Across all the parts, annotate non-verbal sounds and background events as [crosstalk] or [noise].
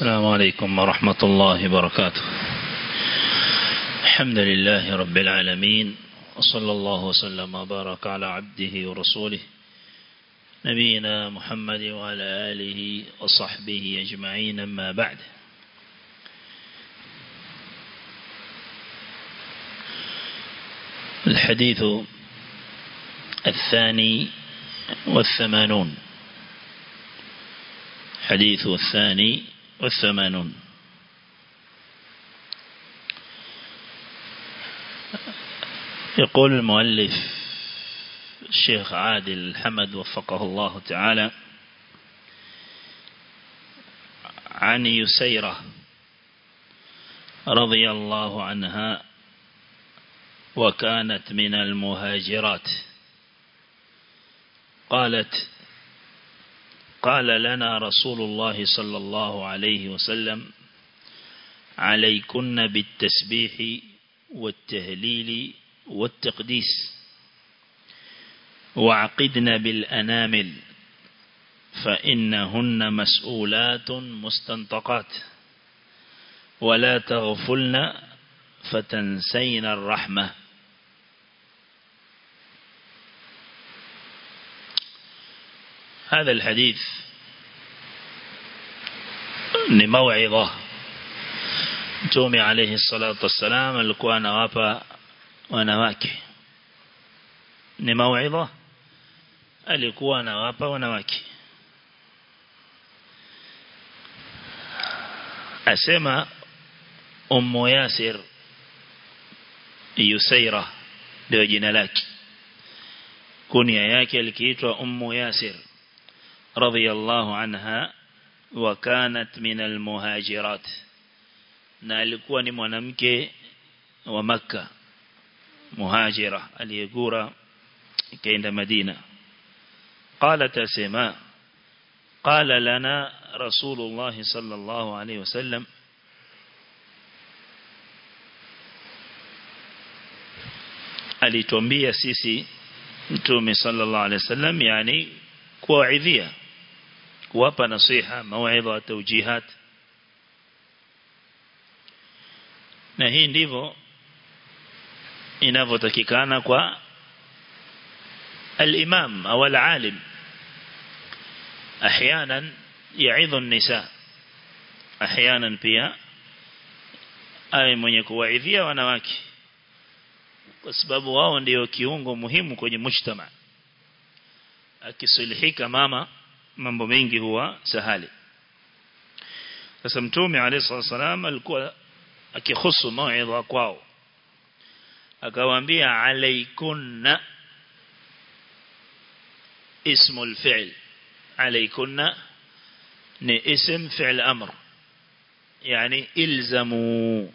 السلام عليكم ورحمة الله وبركاته. الحمد لله رب العالمين وصلى الله وسلم وبارك على عبده ورسوله نبينا محمد وعلى آله وصحبه أجمعين أما بعد. الحديث الثاني والثمانون. حديث الثاني والثمانون. يقول المؤلف الشيخ عادل الحمد وفقه الله تعالى عن يسيرة رضي الله عنها وكانت من المهاجرات. قالت قال لنا رسول الله صلى الله عليه وسلم عليكن بالتسبيح والتهليل والتقديس وعقدن بالأنامل فإنهن مسؤولات مستنطقات ولا تغفلن فتنسين الرحمة. هذا الحديث لموعظة. تومي عليه الصلاة والسلام القوان وابا ونواك لموعظة؟ القوان وابا ونواك أسمى أم ياسر يسيرة لوجنالك كن يا ياكل كيتو أم ياسر. رضي الله عنها وكانت من المهاجرات. نالكوان منامك ومكة مهاجرة اليقورة كيند مدينة قالت سماء قال لنا رسول الله صلى الله عليه وسلم alitwambia تومي صلى الله عليه وسلم يعني kuwaidhia kuwapa nasiha mawaidha tawjihat na hii ndivyo inavyotakikana kwa الإمام أو العالم أحيانا يعظ النساء أحيانا pia awe mwenye kuwaidhia wanawake kwa sababu wao ndio kiungo muhimu kwenye mujtama akisulihika mama mambo mengi huwa sahali sasa mtume alayhi wasallam alikuwa akihusu mauidha kwao akawaambia alaikunna اسم الفعل عليكن اسم فعل أمر يعني إلزموا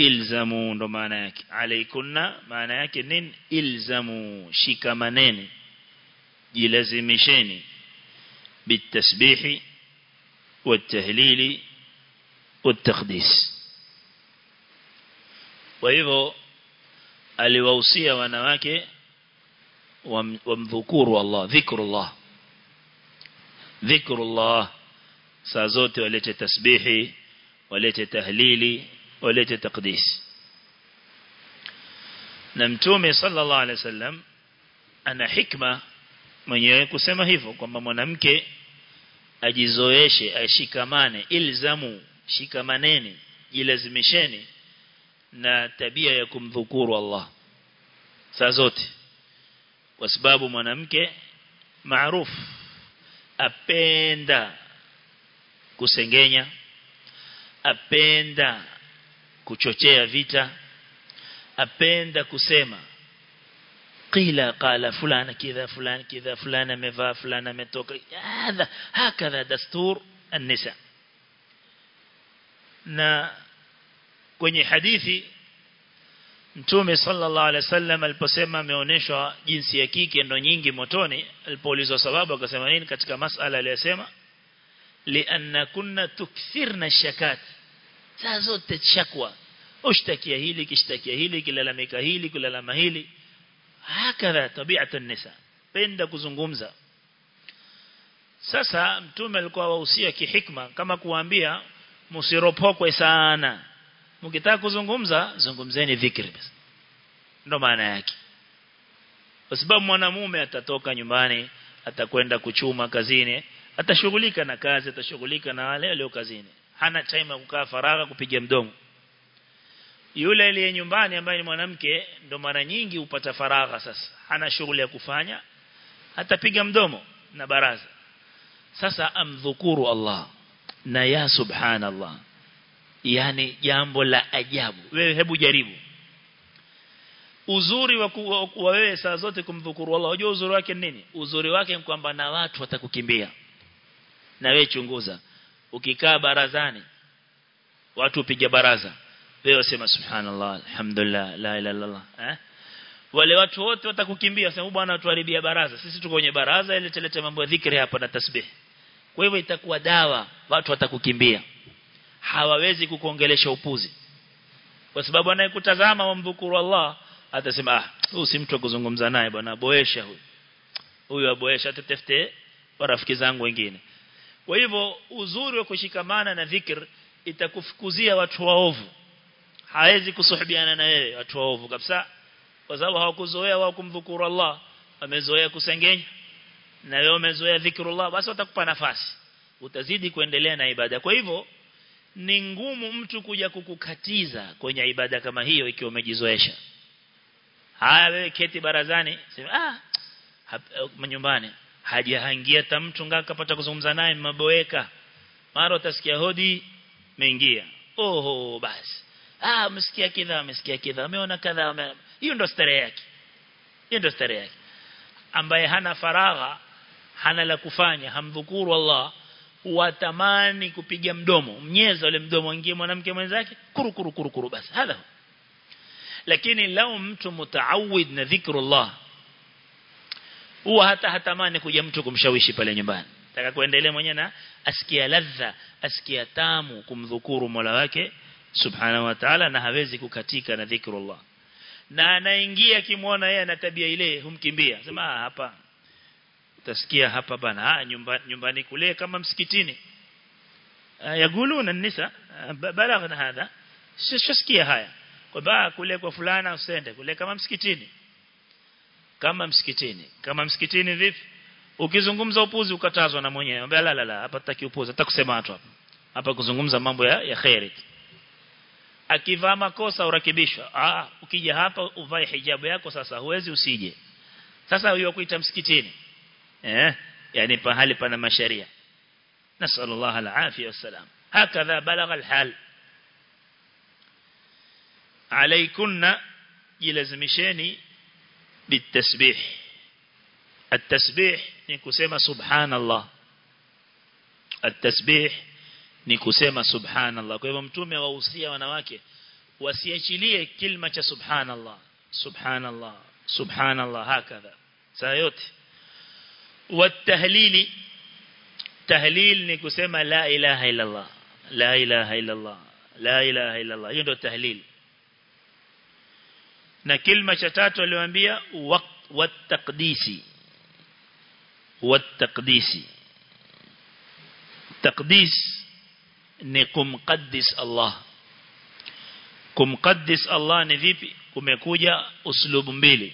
إلزموا ndo maana yake alaikunna maana yake nini ilzamu shikamaneni jilazimisheni بالتسبيح والتهليل والتقديس. والتخديس وإذو الوصية ونماك ومذكور الله ذكر الله. ذكر الله سازوت وليت تسبيحي وليت تهليلي وليت تقديس. نمتومي صلى الله عليه وسلم أن حكمة mwenyewe kusema hivyo kwamba mwanamke ajizoeshe ashikamane ilzamu shikamaneni jilazimisheni na tabia ya kumdhukuru Allah. Saa zote. Kwa sababu mwanamke maarufu apenda kusengenya apenda kuchochea vita apenda kusema qila قال فلان كذا فلان كذا فلان amevaa فلان ametoka. هذا هكذا دستور النساء na kwenye hadithi Mtume sallallahu alaihi wasallam aliposema ameonyeshwa jinsi ya kike ndo nyingi motoni alipoulizwa sababu akasema nini katika masala aliyosema? Lianna kunna tukthirna shakat saa zote shakwa ushtakia hili kishtakia hili kilalamika hakadha tabi'atu nisa. Penda kuzungumza. Sasa mtume alikuwa wahusia kihikma kama kuambia msiropokwe sana. Mkitaka kuzungumza zungumzeni dhikri basi. Ndo maana yake. Kwa sababu mwanamume atatoka nyumbani atakwenda kuchuma kazini atashughulika na kazi atashughulika na wale walio kazini. Hana time ya kukaa faragha kupiga mdomo yule aliye nyumbani ambaye ni mwanamke ndo mara nyingi upata faragha sasa. Hana shughuli ya kufanya atapiga mdomo na baraza. Sasa amdhukuru Allah na ya subhanallah yani jambo la ajabu. Wewe hebu jaribu. Uzuri wa kuwa wewe saa zote kumdhukuru Allah unajua uzuri wake nini? Uzuri wake ni kwamba na watu watakukimbia. Na wewe chunguza ukikaa barazani watu upiga baraza wewe sema subhanallah alhamdulillah la ilaha illallah eh? Wale watu wote watakukimbia sema bwana tuharibia baraza. Sisi tuko kwenye baraza ile tulete mambo ya dhikri hapa na tasbih. Kwa hivyo itakuwa dawa watu watakukimbia. Hawawezi kukuongelesha upuzi. Kwa sababu anayekutazama wamdhukuru Allah atasema ah huyu si mtu kuzungumza naye bwana boesha huyu. Huyu aboesha tutafute rafiki zangu wengine. Kwa hivyo uzuri wa kushikamana na dhikr itakufukuzia watu waovu hawezi kusuhubiana na yeye watu waovu kabisa. Kwa sababu hawakuzoea wao kumdhukuru Allah wamezoea kusengenya. Na wewe umezoea dhikrullah basi watakupa nafasi. Utazidi kuendelea na ibada. Kwa hivyo ni ngumu mtu kuja kukukatiza kwenye ibada kama hiyo ikiwa umejizoesha. Haya wewe keti barazani sema ah hapa nyumbani. Hajahangia hata mtu ngaka pata kuzungumza naye maboeka mara utasikia hodi meingia oho basi ah msikia kidha msikia kidha. Ameona kadha hiyo ndo starehe yake. Hiyo ndo starehe yake. Ambaye hana faragha hana la kufanya hamdhukuru Allah watamani kupiga mdomo. Mnyeza ule mdomo ingie mwanamke mwenzake kuru kuru kuru kuru basi. Hadha lakini lao mtu mutaawid na dhikrullah huwa hata hatamani kuja mtu kumshawishi pale nyumbani. Taka kuendelea mwenyewe na asikia ladha asikia tamu kumdhukuru Mola wake subhanahu wa ta'ala na hawezi kukatika na dhikrullah. Na anaingia kimwona yeye ana tabia ile humkimbia. Sema hapa. Utasikia hapa bana ah nyumbani nyumbani kule kama msikitini. Yaguluna nisa balaghna hadha. Shasikia haya. Kwamba kule kwa fulana usende kule kama msikitini. Kama msikitini. Kama msikitini vipi? Ukizungumza upuzi ukatazwa na mwenyewe. Ambaye la la la hapa tutaki upuzi hata kusema watu hapa. Hapa kuzungumza mambo ya ya khairi akivaa makosa urakibishwa ah ukija hapa uvae hijabu yako sasa huwezi usije sasa huyo kuita msikitini eh yani pahali pana masharia nasallallahu alafia wasalam hakadha balagha alhal عليكن جلزمشيني بالتسبيح التسبيح نكسema سبحان الله التسبيح ni kusema subhanallah. Kwa hivyo mtume wahusia wanawake wasiachilie kilima cha subhanallah. Subhanallah subhanallah hakadha. Saa yote. Watahlili tahlil ni kusema la ilaha illa la ilaha illa la ilaha illa hiyo ndio tahlil. Na kilima cha tatu aliwaambia wattaqdisi wattaqdisi taqdis ni kumqaddis Allah kumqaddis Allah ni vipi kumekuja uslubu mbili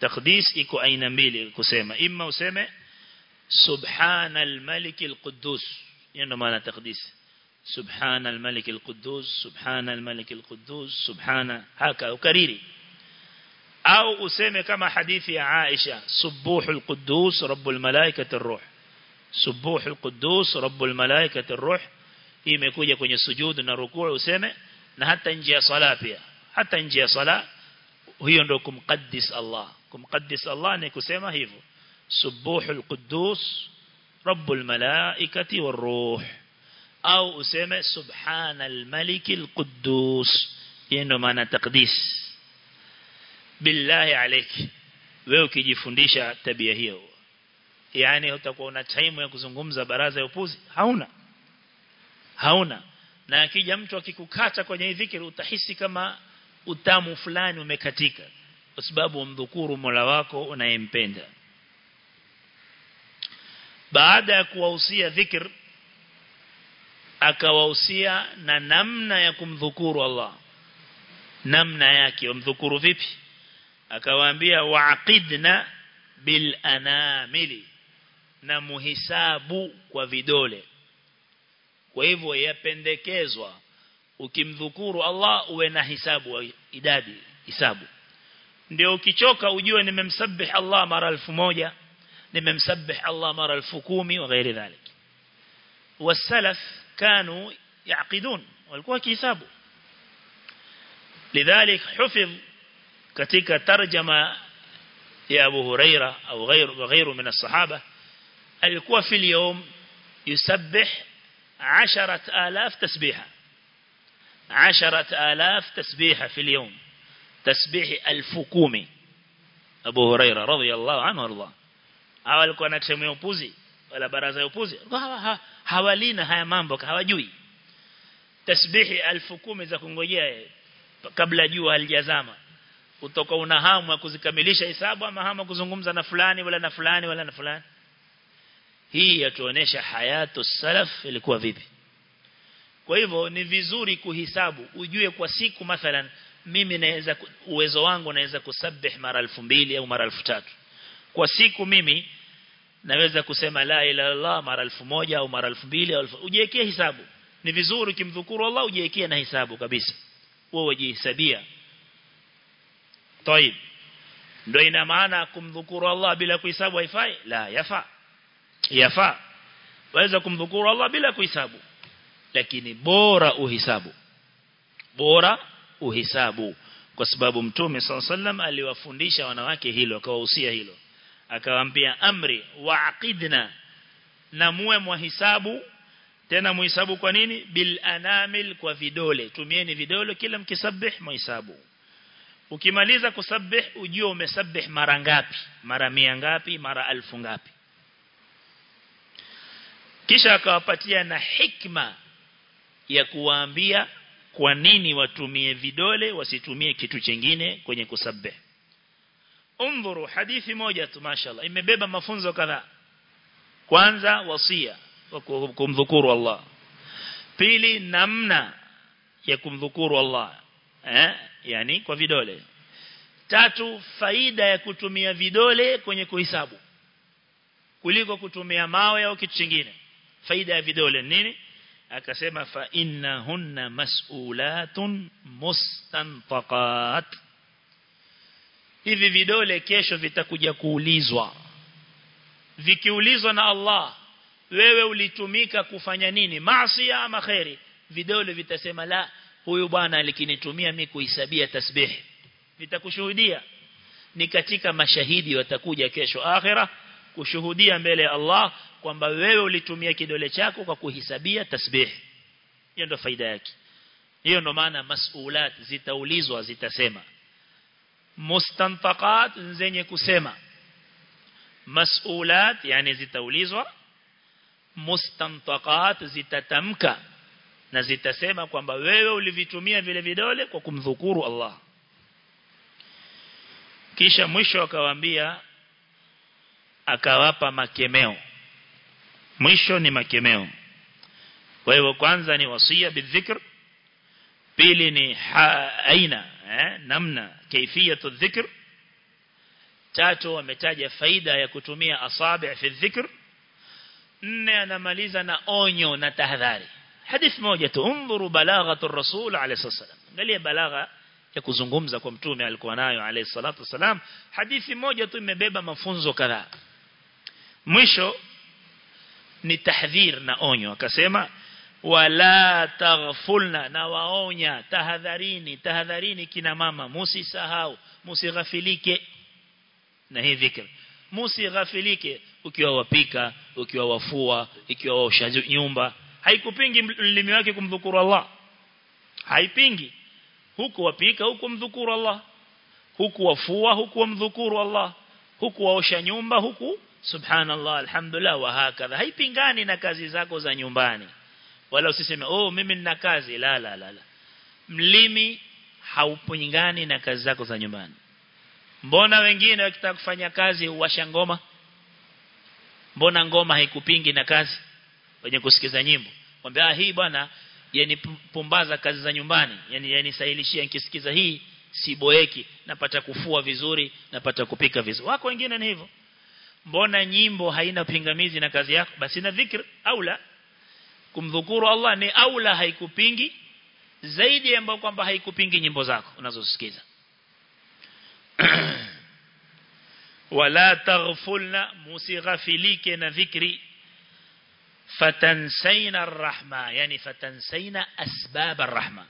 taqdis iko aina mbili kusema imma useme subhanal malik alquddus ndio maana taqdis سبحان الملك القدوس سبحان الملك القدوس سبحان هكا وكريري أو أسمى كما حديث عائشة سبوح القدوس رب الملائكة الروح سبوح القدوس رب الملائكة الروح imekuja kwenye sujudu na rukuu useme na hata nje ya sala pia. Hata nje ya sala hiyo ndio kumqaddis Allah. Kumqaddis Allah ni kusema hivyo. Subuhul quddus rabbul malaikati waruh au useme subhanal malikil quddus. Hiyo ndio maana taqdis. Billahi alayki wewe ukijifundisha tabia hiyo. Yani utakuwa una time ya kuzungumza baraza ya upuzi? Hauna hauna. Na akija mtu akikukata kwenye dhikri utahisi kama utamu fulani umekatika kwa sababu umdhukuru Mola wako unayempenda. Baada ya kuwahusia dhikr akawahusia na namna ya kumdhukuru Allah. Namna yake umdhukuru vipi? Akawaambia waqidna bil anamili na muhisabu kwa vidole kwa hivyo yapendekezwa ukimdhukuru Allah uwe na hisabu idadi hisabu ndio ukichoka ujue nimemsabih Allah mara elfu moja nimemsabih Allah mara elfu kumi wa ghairi dhalik والسلف كانوا يعقدون walikuwa kihisabu lidhalik hufidh katika tarjama ya Abu Huraira au غيره وغيره من الصحابه alikuwa في اليوم يسبح عشرة آلاف تسبيحة. عشرة آلاف تسبيحة في اليوم. تسبيح الفكومي. أبو هريرة رضي الله عنه رضا أولك ونكسم يوبوزي ولا برازة يوبوزي حوالينا هيا مانبوك هوا جوي تسبيح الفكومي زكونا قبل جوها الجزامة utoka هام ya kuzikamilisha hisabu ama هام kuzungumza na ولا wala ولا fulani. hii yatuonesha hayatu salaf ilikuwa vipi kwa hivyo ni vizuri kuhisabu ujue kwa siku mathalan mimi naweza uwezo wangu naweza kusabih mara 2000 au mara 3000 kwa siku mimi naweza kusema la ilaha illallah mara 1000 au mara 2000 au ujiwekee hisabu ni vizuri kimdhukuru Allah ujiwekee na hisabu kabisa wewe ujihesabia طيب ndio ina maana kumdhukuru Allah bila kuhesabu haifai la yafaa yafaa. Waweza kumdhukuru Allah bila kuhisabu. Lakini bora uhisabu. Bora uhisabu. Kwa sababu mtume sallam aliwafundisha wanawake hilo akawahusia hilo. Akawaambia amri waqidna. Na muwe mwahisabu. Tena muhisabu kwa nini? Bil anamil kwa vidole. Tumieni vidole kila mkisabih muhisabu ukimaliza kusabih ujue umesabih mara ngapi? Mara mia ngapi? Mara alfu ngapi kisha akawapatia na hikma ya kuwaambia kwa nini watumie vidole wasitumie kitu chingine kwenye kusabih undhuru hadithi moja tu mashallah. Imebeba mafunzo kadhaa. Kwanza wasia wa kumdhukuru Allah. Pili namna ya kumdhukuru Allah. Eh yani kwa vidole. Tatu faida ya kutumia vidole kwenye kuhesabu kuliko kutumia mawe au kitu kingine faida ya vidole nini? Akasema fa innahunna mas'ulatun mustantaqat. Hivi vidole kesho vitakuja kuulizwa. Vikiulizwa na Allah wewe ulitumika kufanya nini? Maasi ama khairi? Vidole vitasema la huyu bwana alikinitumia mimi kuhesabia tasbih. Vitakushuhudia ni katika mashahidi watakuja kesho akhira kushuhudia mbele ya Allah kwamba wewe ulitumia kidole chako kwa kuhisabia tasbih. Hiyo ndio faida yake. Hiyo ndio maana masulat zitaulizwa zitasema. Mustantaqat zenye kusema. Masulat yani zitaulizwa. Mustantaqat zitatamka na zitasema kwamba wewe ulivitumia vile vidole kwa kumdhukuru Allah. Kisha mwisho akawaambia akawapa makemeo mwisho ni makemeo. Kwa hivyo kwanza ni wasia bidhikr pili ni aina eh, namna kaifiyatu dhikr. Tatu ametaja faida ya kutumia asabi' fi dhikr. Nne anamaliza na onyo na tahadhari. Hadith moja tu undhuru balaghatu rasul alayhi wasallam angalia balagha ya kuzungumza kwa mtume alikuwa nayo alayhi salatu wasalam hadithi moja tu imebeba mafunzo kadhaa. Mwisho ni tahdhir na onyo. Akasema wala taghfulna na waonya tahadharini tahadharini kina mama musisahau musighafilike na hii dhikr musighafilike ukiwa wapika ukiwa wafua ikiwa waosha nyumba. Haikupingi mlimi wake kumdhukuru Allah. Haipingi. Huku wapika huku mdhukuru Allah. Huku wafua huku mdhukuru Allah. Huku waosha nyumba huku subhanallah alhamdulillah wa hakadha. Haipingani na kazi zako za nyumbani. Wala usiseme oh mimi nina kazi. La la la, la. mlimi haupingani na kazi zako za nyumbani. Mbona wengine wakitaka kufanya kazi uwasha ngoma? Mbona ngoma haikupingi na kazi? Wenye kusikiza nyimbo. Mwambie ah hii bwana yani pumbaza kazi za nyumbani. Yani yani sahilishia nikisikiza hii siboeki. Napata kufua vizuri napata kupika vizuri. Wako wengine ni hivyo mbona nyimbo haina pingamizi na kazi yako? Basi na dhikr aula kumdhukuru Allah ni aula haikupingi? Zaidi ambayo kwamba haikupingi nyimbo zako unazosikiza [clears throat] wala taghfulna musighafilike na dhikri. Fatansaina arrahma yani fatansaina asbab arrahma.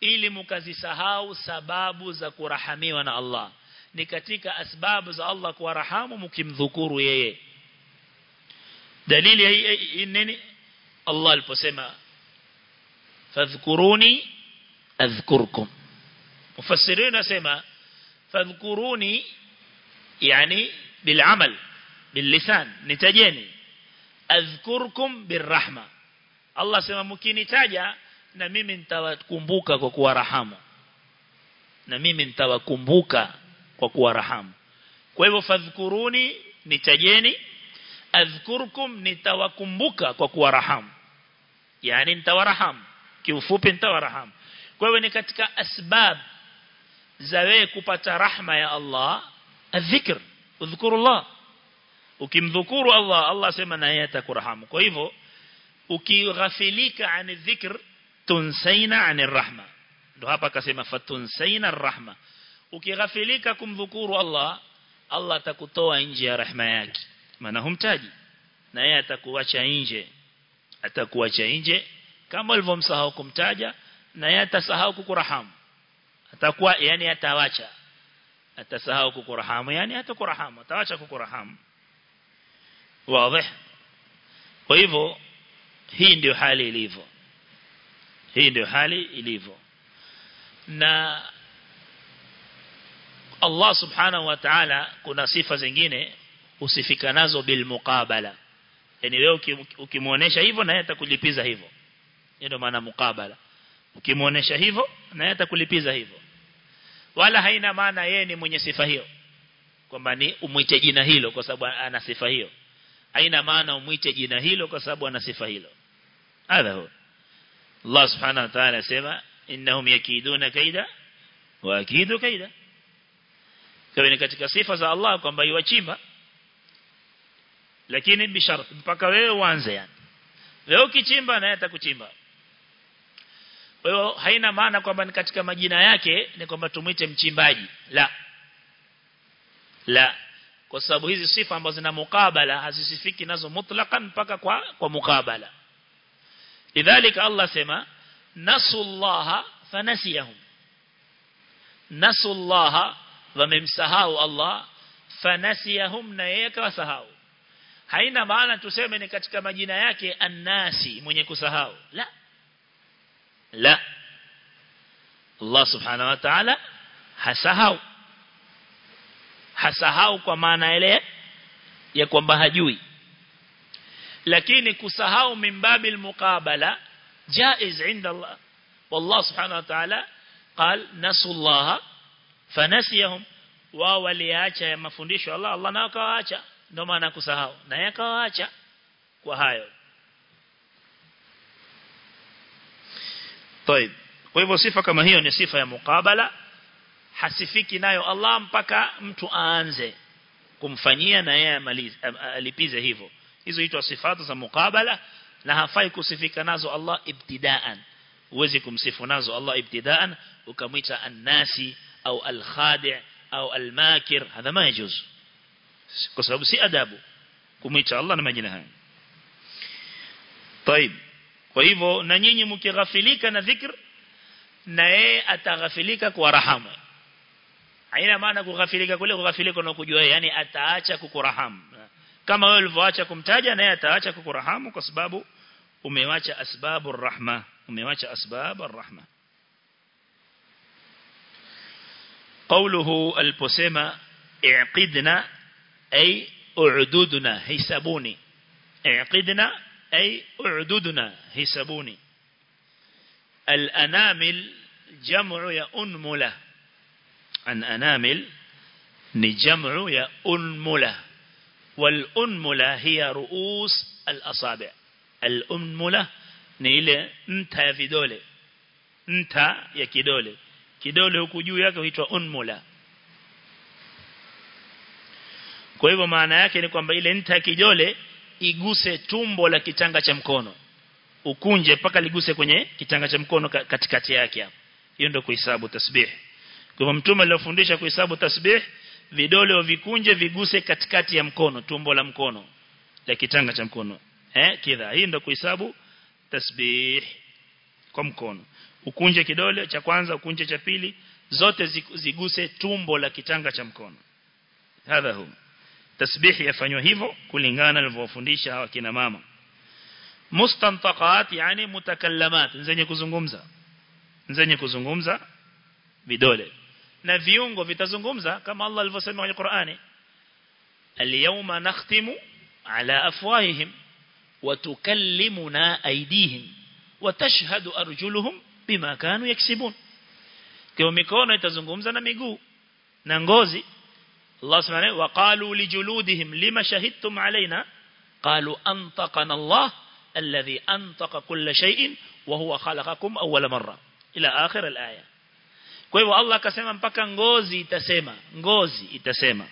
Ili mukazisahau sababu za kurahamiwa na Allah ni katika asbabu za Allah kuwarahamu mkimdhukuru yeye. Dalili hii nini? Allah aliposema fadhkuruni adhkurkum. Mufassirin nasema fadhkuruni yani bilamal billisan nitajeni. Adhkurkum birrahma. Allah sema mkinitaja na mimi nitawakumbuka kwa kuwa rahamu na mimi nitawakumbuka kwa kuwarahamu kwa hivyo fadhkuruni nitajeni. Adhkurkum nitawakumbuka kwa kuwa rahamu. Yani nitawarahamu kiufupi nitawarahamu kwa hivyo ni katika asbab za kupata rahma ya Allah adhikr udhkurullah. Ukimdhukuru Allah Allah sema na yeye atakurahamu kwa hivyo ukighafilika an dhikr tunsaina an rahma. Ndo hapa akasema fatunsaina rahma ukighafilika kumdhukuru Allah Allah atakutoa nje ya rahma yake. Maana humtaji. Na yeye atakuacha nje. Atakuacha nje kama ulivyomsahau kumtaja na yeye atasahau kukurahamu. Atakuwa yani atawacha. Atasahau kukurahamu yani hatakurahamu. Atawacha kukurahamu. Wazi. Kwa hivyo hii ndio hali ilivyo. Hii ndio hali ilivyo. Na Allah subhanahu wa ta'ala kuna sifa zingine usifika nazo bil muqabala yani wewe ukimuonesha hivyo na yeye atakulipiza hivyo. Ndio maana muqabala. Ukimuonesha hivyo na yeye atakulipiza hivyo. Wala haina maana yeye ni mwenye sifa hiyo. Kwamba ni umwite jina hilo kwa sababu ana sifa hiyo. Haina maana umwite jina hilo kwa sababu ana sifa hilo. Hadha huwa. Allah subhanahu wa ta'ala sema innahum yakiduna kaida wa akidu kaida kwa ni katika sifa za Allah kwamba iwachimba lakini bisharti mpaka wewe uanze yani. Wewe ukichimba na yeye atakuchimba. Kwa hiyo haina maana kwamba ni katika majina yake ni kwamba tumuite mchimbaji. La. La. Kwa sababu hizi sifa ambazo zina mukabala hazisifiki nazo mutlaqan mpaka kwa kwa mukabala. Lidhalika Allah sema nasullaha fanasiyahum. Nasullaha wamemsahau Allah fanasiyahum na yeye akawasahau haina maana tuseme ni katika majina yake annasi mwenye kusahau la la Allah subhanahu wa ta'ala hasahau hasahau kwa maana ile ya kwamba hajui lakini kusahau mimbabil muqabala jaiz inda Allah والله سبحانه وتعالى قال نسوا الله فنسيهم wao waliacha ya mafundisho Allah Allah nao kawaacha ndio maana kusahau na yeye kawaacha kwa hayo طيب kwa hivyo sifa kama hiyo ni sifa ya mukabala hasifiki nayo Allah mpaka mtu aanze kumfanyia na yeye alipize hivyo hizo huitwa sifatu za mukabala na hafai kusifika nazo Allah ibtidaan uwezi kumsifu nazo Allah ibtidaan ukamwita annasi au alkhadi' au almakir hadha ma yajuz kwa sababu si adabu kumwita Allah na majina haya طيب kwa hivyo na nyinyi mkighafilika na dhikr na yeye ataghafilika kwa rahama haina maana kughafilika kule kughafilika na kujua yani ataacha kukurahamu kama wewe ulivyoacha kumtaja naye ataacha kukurahamu kwa sababu umewacha asbabu rahma umewacha asbabu rahma قوله البسمة اعقدنا أي اعددنا حسابوني. اعقدنا أي اعددنا حسابوني. الأنامل جمع يا أنملة عن أنامل نجمع يا أنملة والأنملة هي رؤوس الأصابع. الأنملة ni ile nta ya vidole nta ya kidole huku juu yake huitwa unmula. Kwa hivyo maana yake ni kwamba ile nta ya kidole iguse tumbo la kitanga cha mkono. Ukunje mpaka liguse kwenye kitanga cha mkono katikati yake hapo. Hiyo ndio kuhesabu tasbih. Kwa hivyo mtume aliyofundisha kuhesabu tasbih vidole vikunje viguse katikati ya mkono tumbo la mkono la kitanga cha mkono. Eh kidha. Hii ndio kuhesabu tasbih kwa mkono ukunje kidole cha kwanza ukunje cha pili zote ziguse tumbo la kitanga cha mkono. Hadha hu tasbihi yafanywa hivyo kulingana alivyofundisha hawa kina mama. Mustantaqat yani mutakallamat zenye kuzungumza. Zenye kuzungumza vidole. Na viungo vitazungumza kama Allah alivyosema kwenye Qur'ani. Al-yawma nakhtimu ala afwahihim wa tukallimuna aydihim wa tashhadu arjuluhum bima kanu yaksibun kwa mikono itazungumza na miguu na ngozi. Allah subhanahu wa qalu lijuludihim lima shahidtum alaina qalu antaqana Allah alladhi antaqa kull shay'in wa huwa khalaqakum awwala marra. Ila akhir al-aya. Kwa hivyo Allah akasema mpaka ngozi itasema ngozi itasema.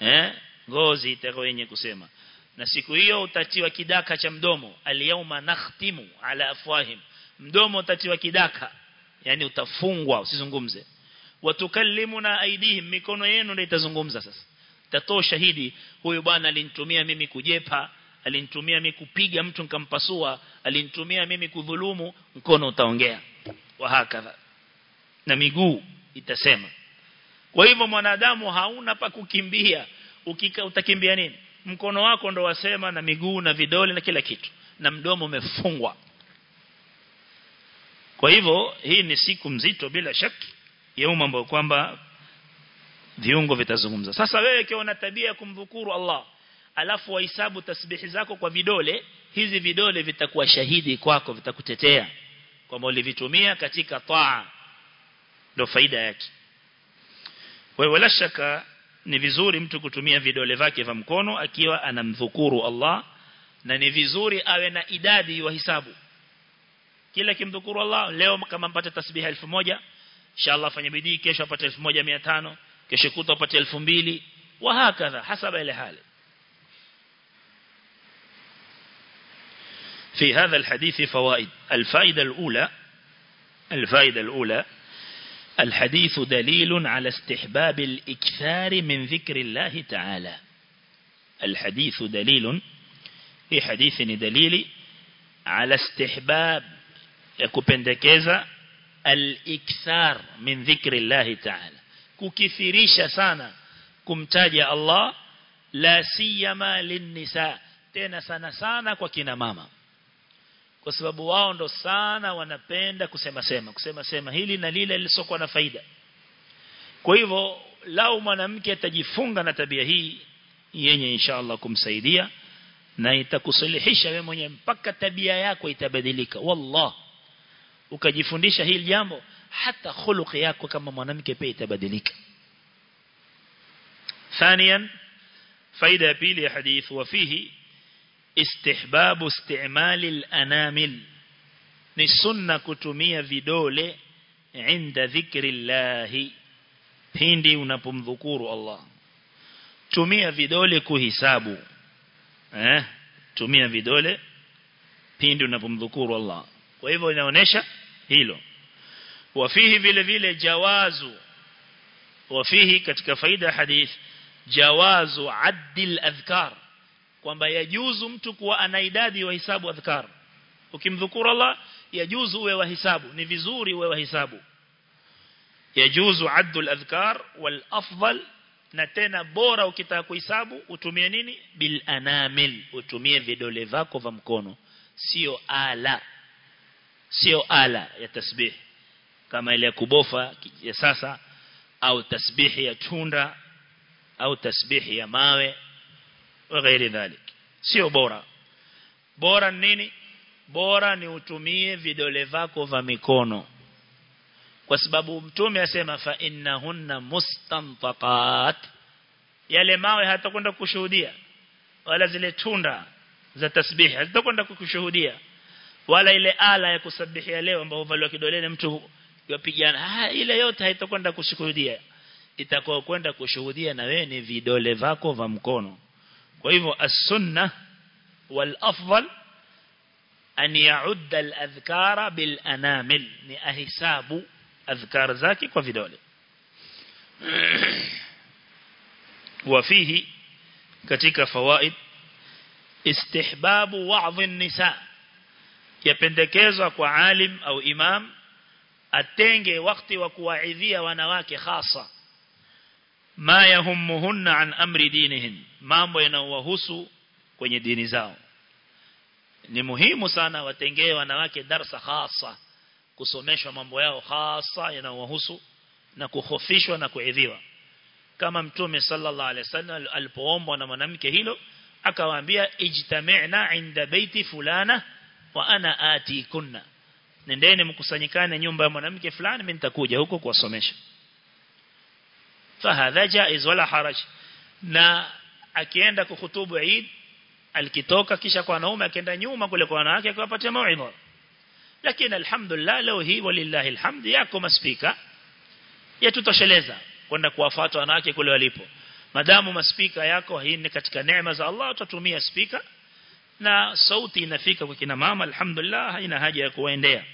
Eh ngozi itakuwa kusema. Na siku hiyo utatiwa kidaka cha mdomo. Al-yawma nakhtimu ala afwahim mdomo utatiwa kidaka yani utafungwa usizungumze. Watukallimuna aidihim mikono yenu ndio itazungumza sasa. Tatoa shahidi huyu bwana alinitumia mimi kujepa alinitumia mimi kupiga mtu nikampasua alinitumia mimi kudhulumu mkono utaongea. Wa hakadha. Na miguu itasema. Kwa hivyo mwanadamu hauna pa kukimbia. Ukika utakimbia nini? Mkono wako ndo wasema na miguu na vidole na kila kitu. Na mdomo umefungwa kwa hivyo hii ni siku mzito bila shaki ya mambo kwamba viungo vitazungumza. Sasa wewe ikiwa una tabia kumdhukuru Allah alafu wahesabu tasbihi zako kwa vidole hizi vidole vitakuwa shahidi kwako vitakutetea kwamba ulivitumia katika taa. Ndio faida yake. Hiyo wala shaka ni vizuri mtu kutumia vidole vake vya mkono akiwa anamdhukuru Allah na ni vizuri awe na idadi wa hisabu kila kimdhukuru Allah leo kama mpate tasbihi 1000 inshallah fanye bidii kesho apate 1500 kesho kuta apate 2000 wa hakadha hasaba ile hali. في هذا الحديث فوائد الفائدة الأولى الفائدة الأولى الحديث دليل على استحباب الإكثار من ذكر الله تعالى الحديث دليل في حديث دليل على استحباب ya kupendekeza al-iksar min dhikri Allah ta'ala. Kukithirisha sana kumtaja Allah la siyama linnisa tena sana sana kwa kina mama. Kwa sababu wao ndo sana wanapenda kusema sema kusema sema. Hili na lile lisokuwa na faida. Kwa hivyo lao mwanamke atajifunga na tabia hii yenye insha Allah kumsaidia na itakusulihisha wewe mwenyewe mpaka tabia yako itabadilika. Wallah ukajifundisha hili jambo hata khuluqi yako kama mwanamke pia itabadilika ثانيا فائده pili ya hadith وفيه استحباب استعمال الانامل ni sunna kutumia vidole inda dhikri llahi pindi unapomdhukuru Allah tumia vidole kuhisabu eh tumia vidole pindi unapomdhukuru Allah kwa hivyo inaonesha hilo. Wafihi vile vile jawazu wafihi katika faida hadith jawazu addil adhkar kwamba yajuzu mtu kuwa ana idadi wa hisabu adhkar. Ukimdhukura Allah yajuzu uwe wa hisabu ni vizuri uwe wa hisabu. Yajuzu addul adhkar wal afdal na tena bora ukitaka kuhesabu utumie nini? Bil anamil utumie vidole vako vya mkono. Sio ala sio ala ya tasbih. Kama ile ya kubofa ya sasa au tasbihi ya tunda au tasbihi ya mawe wa ghairi dhalik. Sio bora. Bora nini? Bora ni utumie vidole vako vya mikono. Kwa sababu mtume asema fa innahunna mustantaqat yale mawe hatakwenda kushuhudia. Wala zile tunda za tasbihi hazitakwenda kukushuhudia wala ile ala ya kusabihia leo ambayo valiwa kidoleni mtu yopigana ah, ile yote haitakwenda kushuhudia. Itakuwa kwenda kushuhudia na wewe ni vidole vako vya mkono. Kwa hivyo as-sunna wal afdal an ya'udda al-adhkara bil anamil ni ahisabu adhkar zake kwa vidole. [clears throat] Wafihi katika fawaid istihbabu wa'dhi an-nisa yapendekezwa kwa alim au imam atenge wakati wa kuwaidhia wanawake hasa. Ma yahummuhunna an amri dinihin mambo yanayowahusu kwenye dini zao. Ni muhimu sana watengee wanawake darsa hasa kusomeshwa mambo yao hasa yanayowahusu na kuhofishwa na kuidhiwa. Kama mtume sallallahu alaihi wasallam alipoombwa na mwanamke hilo akawaambia ijtami'na inda baiti fulana wa ana ati kunna nendeni mkusanyikane nyumba ya mwanamke fulani mimi nitakuja huko kuwasomesha. Fahadha jaiz wala haraj. Na akienda kuhutubu Eid alikitoka kisha kwa wanaume akaenda nyuma kule kwa wanawake akawapatia mauidha lakini alhamdulillah leo hii walillahi alhamd yako maspika yatutosheleza kwenda kuwafuata wanawake kule walipo. Madamu maspika yako hii ni katika neema za Allah utatumia spika na sauti inafika kwa kina mama alhamdulillah haina haja ya kuendea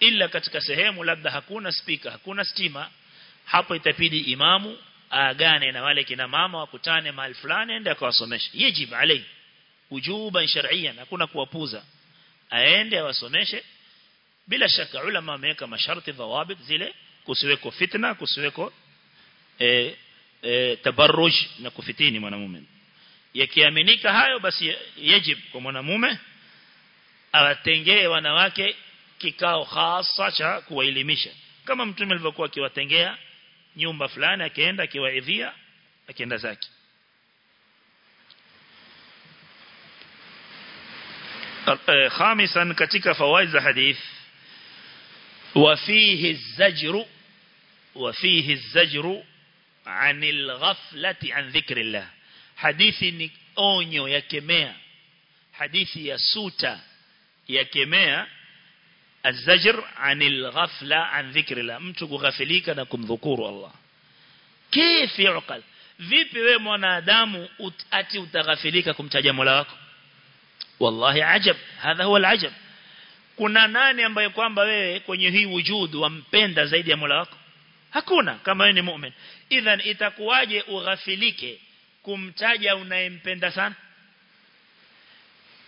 ila katika sehemu labda hakuna speaker hakuna stima hapo itabidi imamu agane na wale kina mama wakutane mahali fulani ende akawasomeshe. Yajib alai ujuban shar'iyan hakuna kuwapuza. Aende awasomeshe. Bila shaka ulama wameweka masharti dhawabit zile kusiweko fitna kusiweko e, e, tabarruj na kufitini mwanamume yakiaminika hayo basi yajib kwa mwanamume awatengee wanawake kikao hasa cha kuwaelimisha kama mtume alivyokuwa akiwatengea nyumba fulani akienda akiwaidhia akienda zake خامسا katika fawaid za hadith وفيه الزجر وفيه الزجر عن الغفلة عن ذكر الله hadithi ni onyo ya kemea hadithi ya suta ya kemea الزجر عن الغفلة عن ذكر الله mtu kughafilika na kumdhukuru Allah كيف يعقل vipi wewe mwanadamu ati utaghafilika kumtaja Mola wako wallahi ajab hadha huwa alajab kuna nani ambaye kwamba wewe kwenye hii wujudu wampenda zaidi ya Mola wako hakuna kama wewe ni mu'min idhan itakuwaje ughafilike kumtaja unayempenda sana.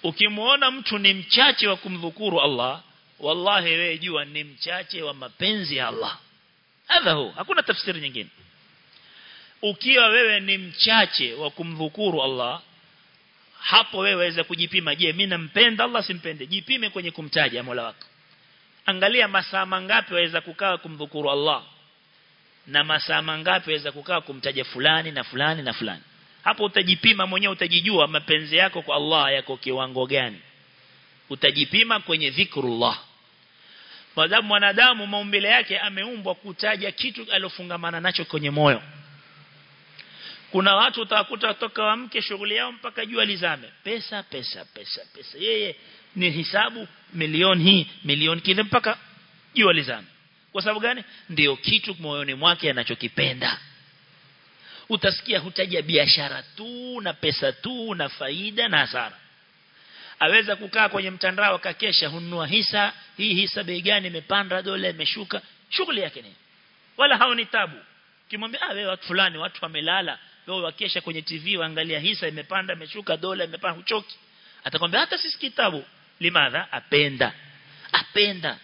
Ukimuona mtu ni mchache wa kumdhukuru Allah wallahi wewe jua ni mchache wa mapenzi ya Allah. Hadha hu hakuna tafsiri nyingine. Ukiwa wewe ni mchache wa kumdhukuru Allah hapo wewe waweza kujipima je mimi nampenda Allah simpende? Jipime kwenye kumtaja Mola wako. Angalia masaa mangapi waweza kukaa kumdhukuru Allah na masaa mangapi waweza kukaa kumtaja fulani na fulani na fulani hapo utajipima mwenyewe utajijua mapenzi yako kwa Allah yako kiwango gani utajipima kwenye dhikrullah Madamu mwanadamu maumbile yake ameumbwa kutaja kitu alofungamana nacho kwenye moyo. Kuna watu utakuta toka wamke shughuli yao mpaka jua lizame. Pesa pesa pesa pesa. Yeye ni hisabu milioni hii, milioni kile mpaka jua lizame. Kwa sababu gani? Ndio kitu moyoni mwake anachokipenda. Utasikia hutaja biashara tu na pesa tu na faida na hasara. Aweza kukaa kwenye mtandao akakesha hununua hisa hii hisa bei gani imepanda dola imeshuka shughuli yake ni. Wala haoni tabu. Kimwambia ah wewe watu fulani watu wamelala wewe wakesha kwenye TV waangalia hisa imepanda imeshuka dola imepanda huchoki. Atakwambia hata sisi kitabu limadha? Apenda. Apenda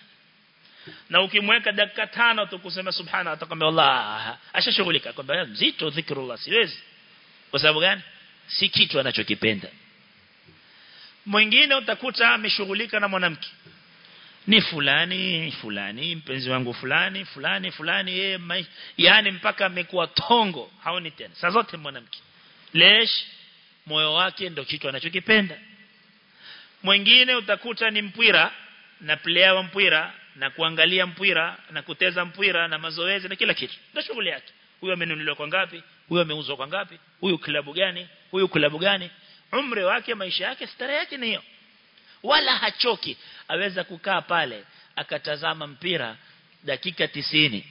na ukimweka dakika tano tu kusema subhana atakwambia Allah ashashughulika. Kwamba mzito dhikrullah siwezi. Kwa sababu gani? Si kitu anachokipenda. Mwingine utakuta ameshughulika na mwanamke. Ni fulani fulani mpenzi wangu fulani fulani fulani yeye yani mpaka amekuwa tongo haoni tena. Saa zote mwanamke. Lesh moyo wake ndio kitu anachokipenda. Mwingine utakuta ni mpira na player wa mpira na kuangalia mpira na kuteza mpira na mazoezi na kila kitu. Ndio shughuli yake. Huyu amenunuliwa kwa ngapi? Huyu ameuzwa kwa ngapi? Huyu klabu gani? Huyu klabu gani? Umri wake maisha yake starehe yake ni hiyo. Wala hachoki. Aweza kukaa pale akatazama mpira dakika tisini.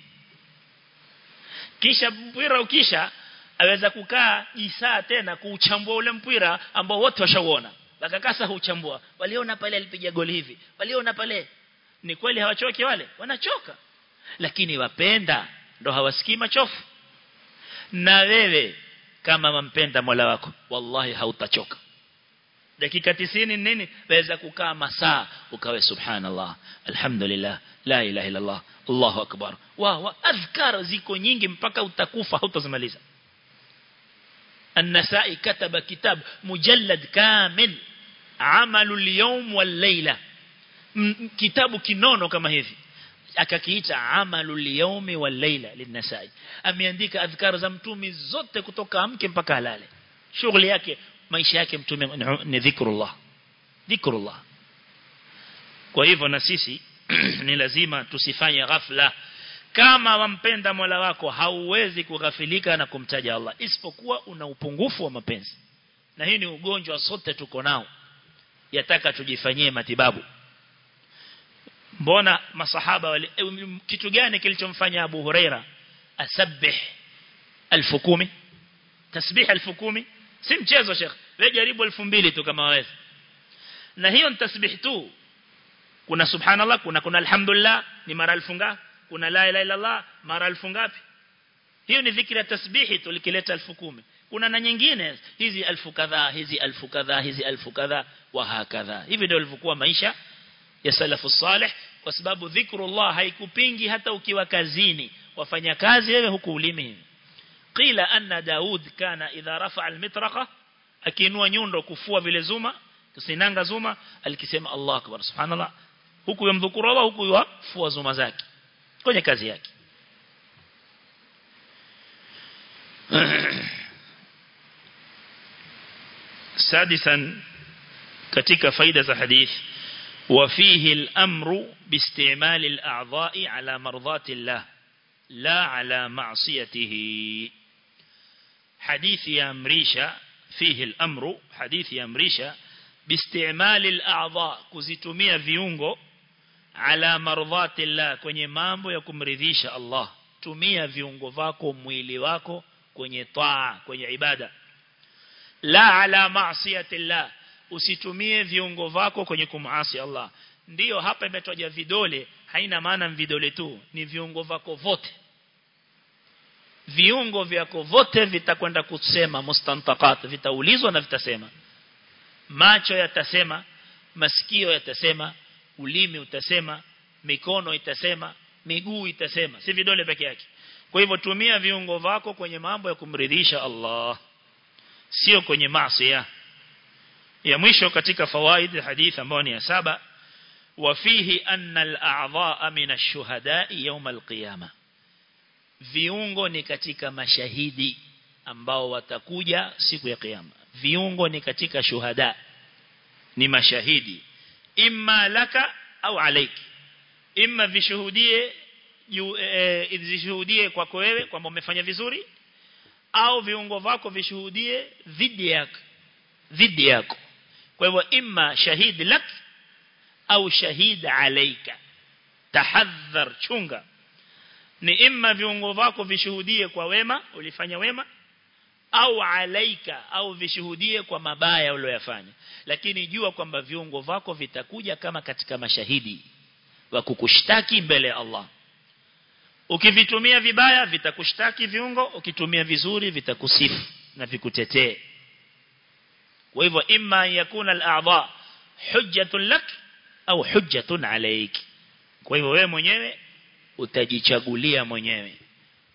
Kisha mpira ukisha aweza kukaa jisaa tena kuuchambua ule mpira ambao wote washauona. Wakakasa huchambua waliona pale alipiga goli hivi. Waliona pale ni kweli hawachoki wale wanachoka lakini wapenda ndo hawasikii machofu na wewe kama mampenda Mola wako wallahi hautachoka dakika tisini nini waweza kukaa masaa ukawe subhanallah alhamdulillah la ilaha illa allah Allahu akbar wa wa adhkar ziko nyingi mpaka utakufa hautazimaliza النسائي كتب كتاب مجلد كامل عمل اليوم والليلة kitabu kinono kama hivi. Akakiita amalu liyaumi wal laila linasai ameandika adhkar za mtume zote kutoka amke mpaka halale shughuli yake maisha yake mtume ni dhikrullah. Dhikrullah. Kwa hivyo na sisi [clears throat] ni lazima tusifanye ghafla. Kama wampenda Mola wako hauwezi kughafilika na kumtaja Allah. Isipokuwa una upungufu wa mapenzi. Na hii ni ugonjwa sote tuko nao. Yataka tujifanyie matibabu mbona masahaba wali kitu gani kilichomfanya Abu Huraira asabbih elfu kumi tasbih elfu kumi si mchezo Sheikh. Wewe jaribu elfu mbili tu kama waweza na hiyo ni tasbih tu. Kuna subhanallah kuna kuna alhamdulillah ni mara elfu ngapi? Kuna la ilaha illallah mara elfu ngapi? Hiyo ni dhikri ya tasbihi tulikileta elfu kumi. Kuna na nyingine hizi elfu kadhaa hizi elfu kadhaa hizi elfu kadhaa wa hakadha hivi ndio ilivyokuwa maisha ya salafu salih kwa sababu dhikrullah haikupingi hata ukiwa kazini. Wafanya kazi wewe huku ulimi qila anna daud kana idha rafa'a almitraqa akinua nyundo kufua vile zuma kusinanga zuma alikisema Allah akbar subhanallah. Huku yamdhukuru Allah huku yafua zuma zake kwenye kazi yake. [clears throat] Sadisan katika faida za hadithi. وفيه الأمر باستعمال الأعضاء على مرضات الله لا على معصيته. حديث يامريشا فيه الأمر حديث يامريشا باستعمال الأعضاء كزيتمية فيونغو على مرضات الله كوني مامو يكم رذيش الله تمية فيونغو فاكو مويلي فاكو كوني طاع كوني عبادة لا على معصية الله usitumie viungo vako kwenye kumasi Allah. Ndiyo hapa imetoja vidole haina maana mvidole tu ni viungo vako vote. Viungo vyako vote vitakwenda kusema mustantaqat vitaulizwa na vitasema. Macho yatasema masikio yatasema ulimi utasema mikono itasema miguu itasema. Si vidole peke yake. Kwa hivyo tumia viungo vako kwenye mambo ya kumridhisha Allah. Sio kwenye maasi ya mwisho katika fawaid hadith ambayo ni ya saba wafihi anna al-a'dha'a min ash-shuhada'i yawm al-qiyama. Viungo ni katika mashahidi ambao watakuja siku ya kiyama. Viungo ni katika shuhada ni mashahidi. Imma laka au alayki imma vishuhudie e, vishuhudie kwako wewe kwamba umefanya vizuri au viungo vako vishuhudie dhidi yako dhidi yako kwa hivyo imma shahid lak au shahid alayka. Tahadhar chunga. Ni imma viungo vako vishuhudie kwa wema ulifanya wema au alaika au vishuhudie kwa mabaya uliyofanya lakini jua kwamba viungo vako vitakuja kama katika mashahidi wa kukushtaki mbele ya Allah. Ukivitumia vibaya vitakushtaki viungo ukitumia vizuri vitakusifu na vikutetee kwa hivyo imma yakuna al-a'dha hujjatun lak au hujjatun alayk. Kwa hivyo wewe mwenyewe utajichagulia mwenyewe.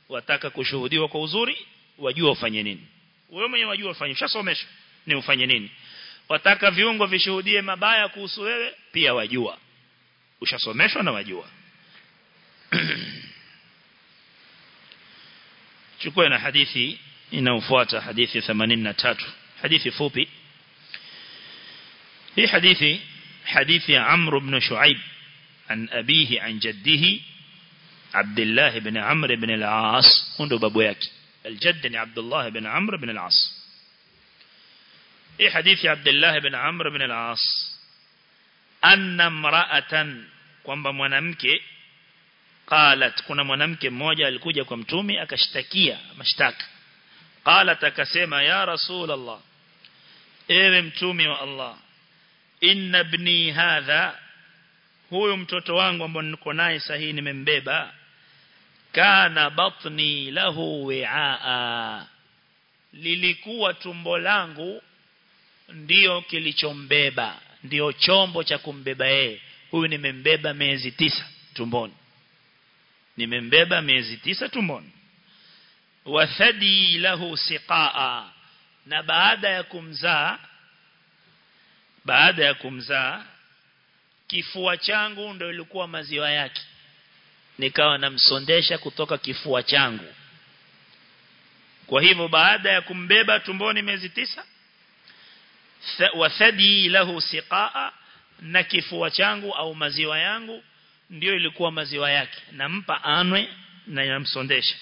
Wataka kushuhudiwa kwa uzuri wajua ufanye nini. Wewe mwenyewe wajua ufanye. Ushasomesha ni ufanye nini. Wataka viungo vishuhudie mabaya kuhusu wewe pia wajua. Ushasomeshwa na wajua. [clears throat] Chukua na hadithi inayofuata hadithi 83 hadithi fupi في حديث حديث عمرو بن شعيب عن أبيه عن جده عبد الله بن عمرو بن العاص. عند بابوياك. الجد يعني عبد الله بن عمرو بن العاص. في حديث عبد الله بن عمرو بن العاص. أن امرأة kwamba بمنامك قالت كنا منامك موجة الكوجة kwa تومي akashtakia مشتاك قالت أكسيما يا رسول الله إيم تومي والله inna bni hadha huyu mtoto wangu ambao niko naye sahihi nimembeba kana batni lahu wi'aa. Lilikuwa tumbo langu ndio kilichombeba ndio chombo cha kumbeba yeye. Huyu nimembeba miezi tisa tumboni. Nimembeba miezi tisa tumboni. Wathadi lahu siqaa na baada ya kumzaa baada ya kumzaa kifua changu ndio ilikuwa maziwa yake. Nikawa namsondesha kutoka kifua changu. Kwa hivyo baada ya kumbeba tumboni miezi tisa wathadi lahu siqaa na kifua changu au maziwa yangu ndio ilikuwa maziwa yake. Nampa anwe na namsondesha.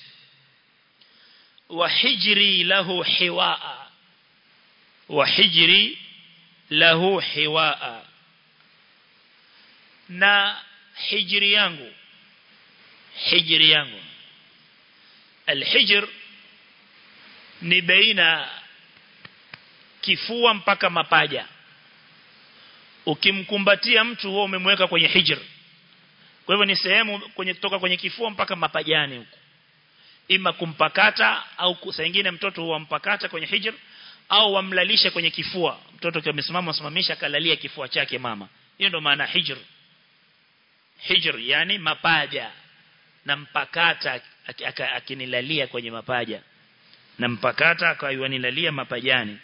Wa hijri lahu hiwaa. Wa hijri lahu hiwaa. Na hijri yangu hijri yangu. Alhijr ni baina kifua mpaka mapaja. Ukimkumbatia mtu huo umemweka kwenye hijr. Kwa hivyo ni sehemu kwenye kutoka kwenye kifua mpaka mapajani huko. Ima kumpakata au saa nyingine mtoto huwa mpakata kwenye hijr au wamlalisha kwenye kifua mtoto kiwa amesimama asimamisha kalalia kifua chake mama. Hiyo ndo maana hijr. Hijr yani mapaja. Na mpakata akinilalia kwenye mapaja. Na mpakata akaiwanilalia mapajani.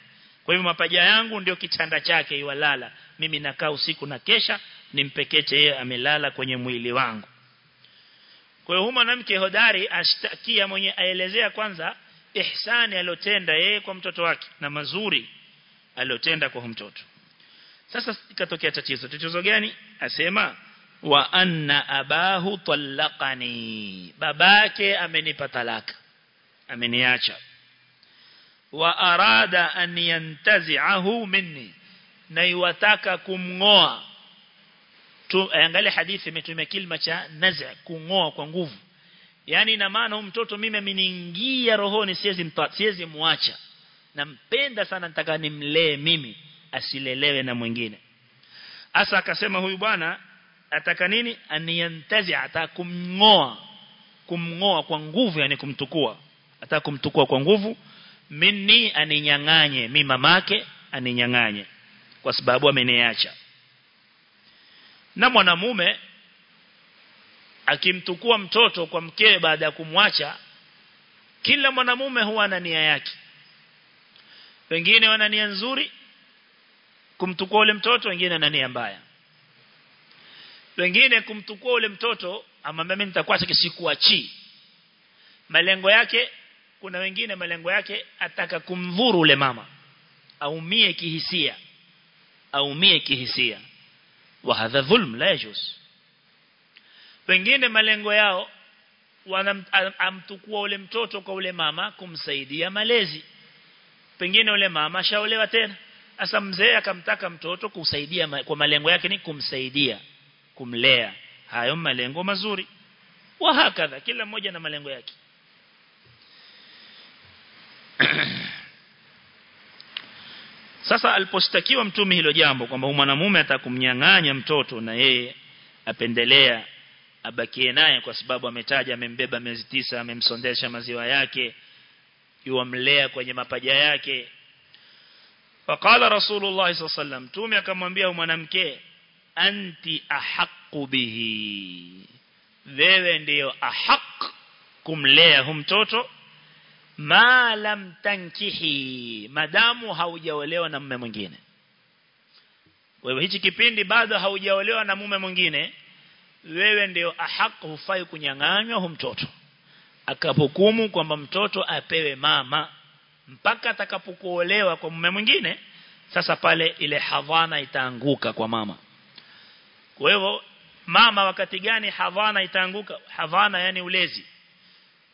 Kwa hivyo mapaja yangu ndio kitanda chake iwalala mimi nakaa usiku na kesha nimpekete yeye amelala kwenye mwili wangu. Kwa hiyo mwanamke hodari ashtakia mwenye aelezea kwanza ihsani aliyotenda yeye kwa mtoto wake. Na mazuri aliyotenda kwa mtoto. Sasa ikatokea tatizo. Tatizo gani? Asema wa anna abahu talaqani. Babake amenipa talaka. Ameniacha. Wa arada an yantazi'ahu minni. Na iwataka kumngoa. Tu angalia hadithi imetumia kilima cha nazi' kungoa kwa nguvu. Yani ina maana huyu mtoto mimi ameniingia rohoni siwezi siwezi muacha nampenda sana nataka nimlee mimi asilelewe na mwingine. Asa akasema huyu bwana ataka nini? Aniyantazi atakumngoa kumngoa. Kwa nguvu yani kumtukua. Ataka kumtukua kwa nguvu. Minni aninyang'anye. Mimi mamake aninyang'anye. Kwa sababu ameniacha. Na mwanamume akimtukua mtoto kwa mkewe baada ya kumwacha kila mwanamume huwa na nia yake wengine wana nia nzuri kumtukua ule mtoto wengine wana nia mbaya. Wengine kumtukua ule mtoto amwambia mimi nitakuacha kisikuachi malengo yake kuna wengine malengo yake ataka kumdhuru ule mama. Aumie kihisia. Aumie kihisia. Wa hadha dhulm la yajuz. Wengine malengo yao wanamtukua ule mtoto kwa ule mama kumsaidia malezi pengine ule mama ashaolewa tena. Sasa mzee akamtaka mtoto kusaidia kwa malengo yake ni kumsaidia kumlea. Hayo malengo mazuri. Wa hakadha kila mmoja na malengo yake. [clears throat] Sasa alipostakiwa mtume hilo jambo kwamba mwanamume atakumnyang'anya mtoto na yeye apendelea abakie naye kwa sababu ametaja amembeba miezi tisa amemsondesha maziwa yake yuamlea kwenye mapaja yake. Faqala rasulullah sallallahu tume akamwambia mwanamke anti ahqqu bihi. Wewe ndiyo ahaq kumlea hu mtoto. Ma lam tankihi madamu haujaolewa na mume mwingine. Wewe hichi kipindi bado haujaolewa na mume mwingine wewe ndio ahaq hufai kunyang'anywa hu mtoto akapokumu kwamba mtoto apewe mama mpaka atakapokuolewa kwa mume mwingine sasa pale ile hadhana itaanguka kwa mama. Kwa hivyo mama wakati gani hadhana itaanguka? Havana yani ulezi.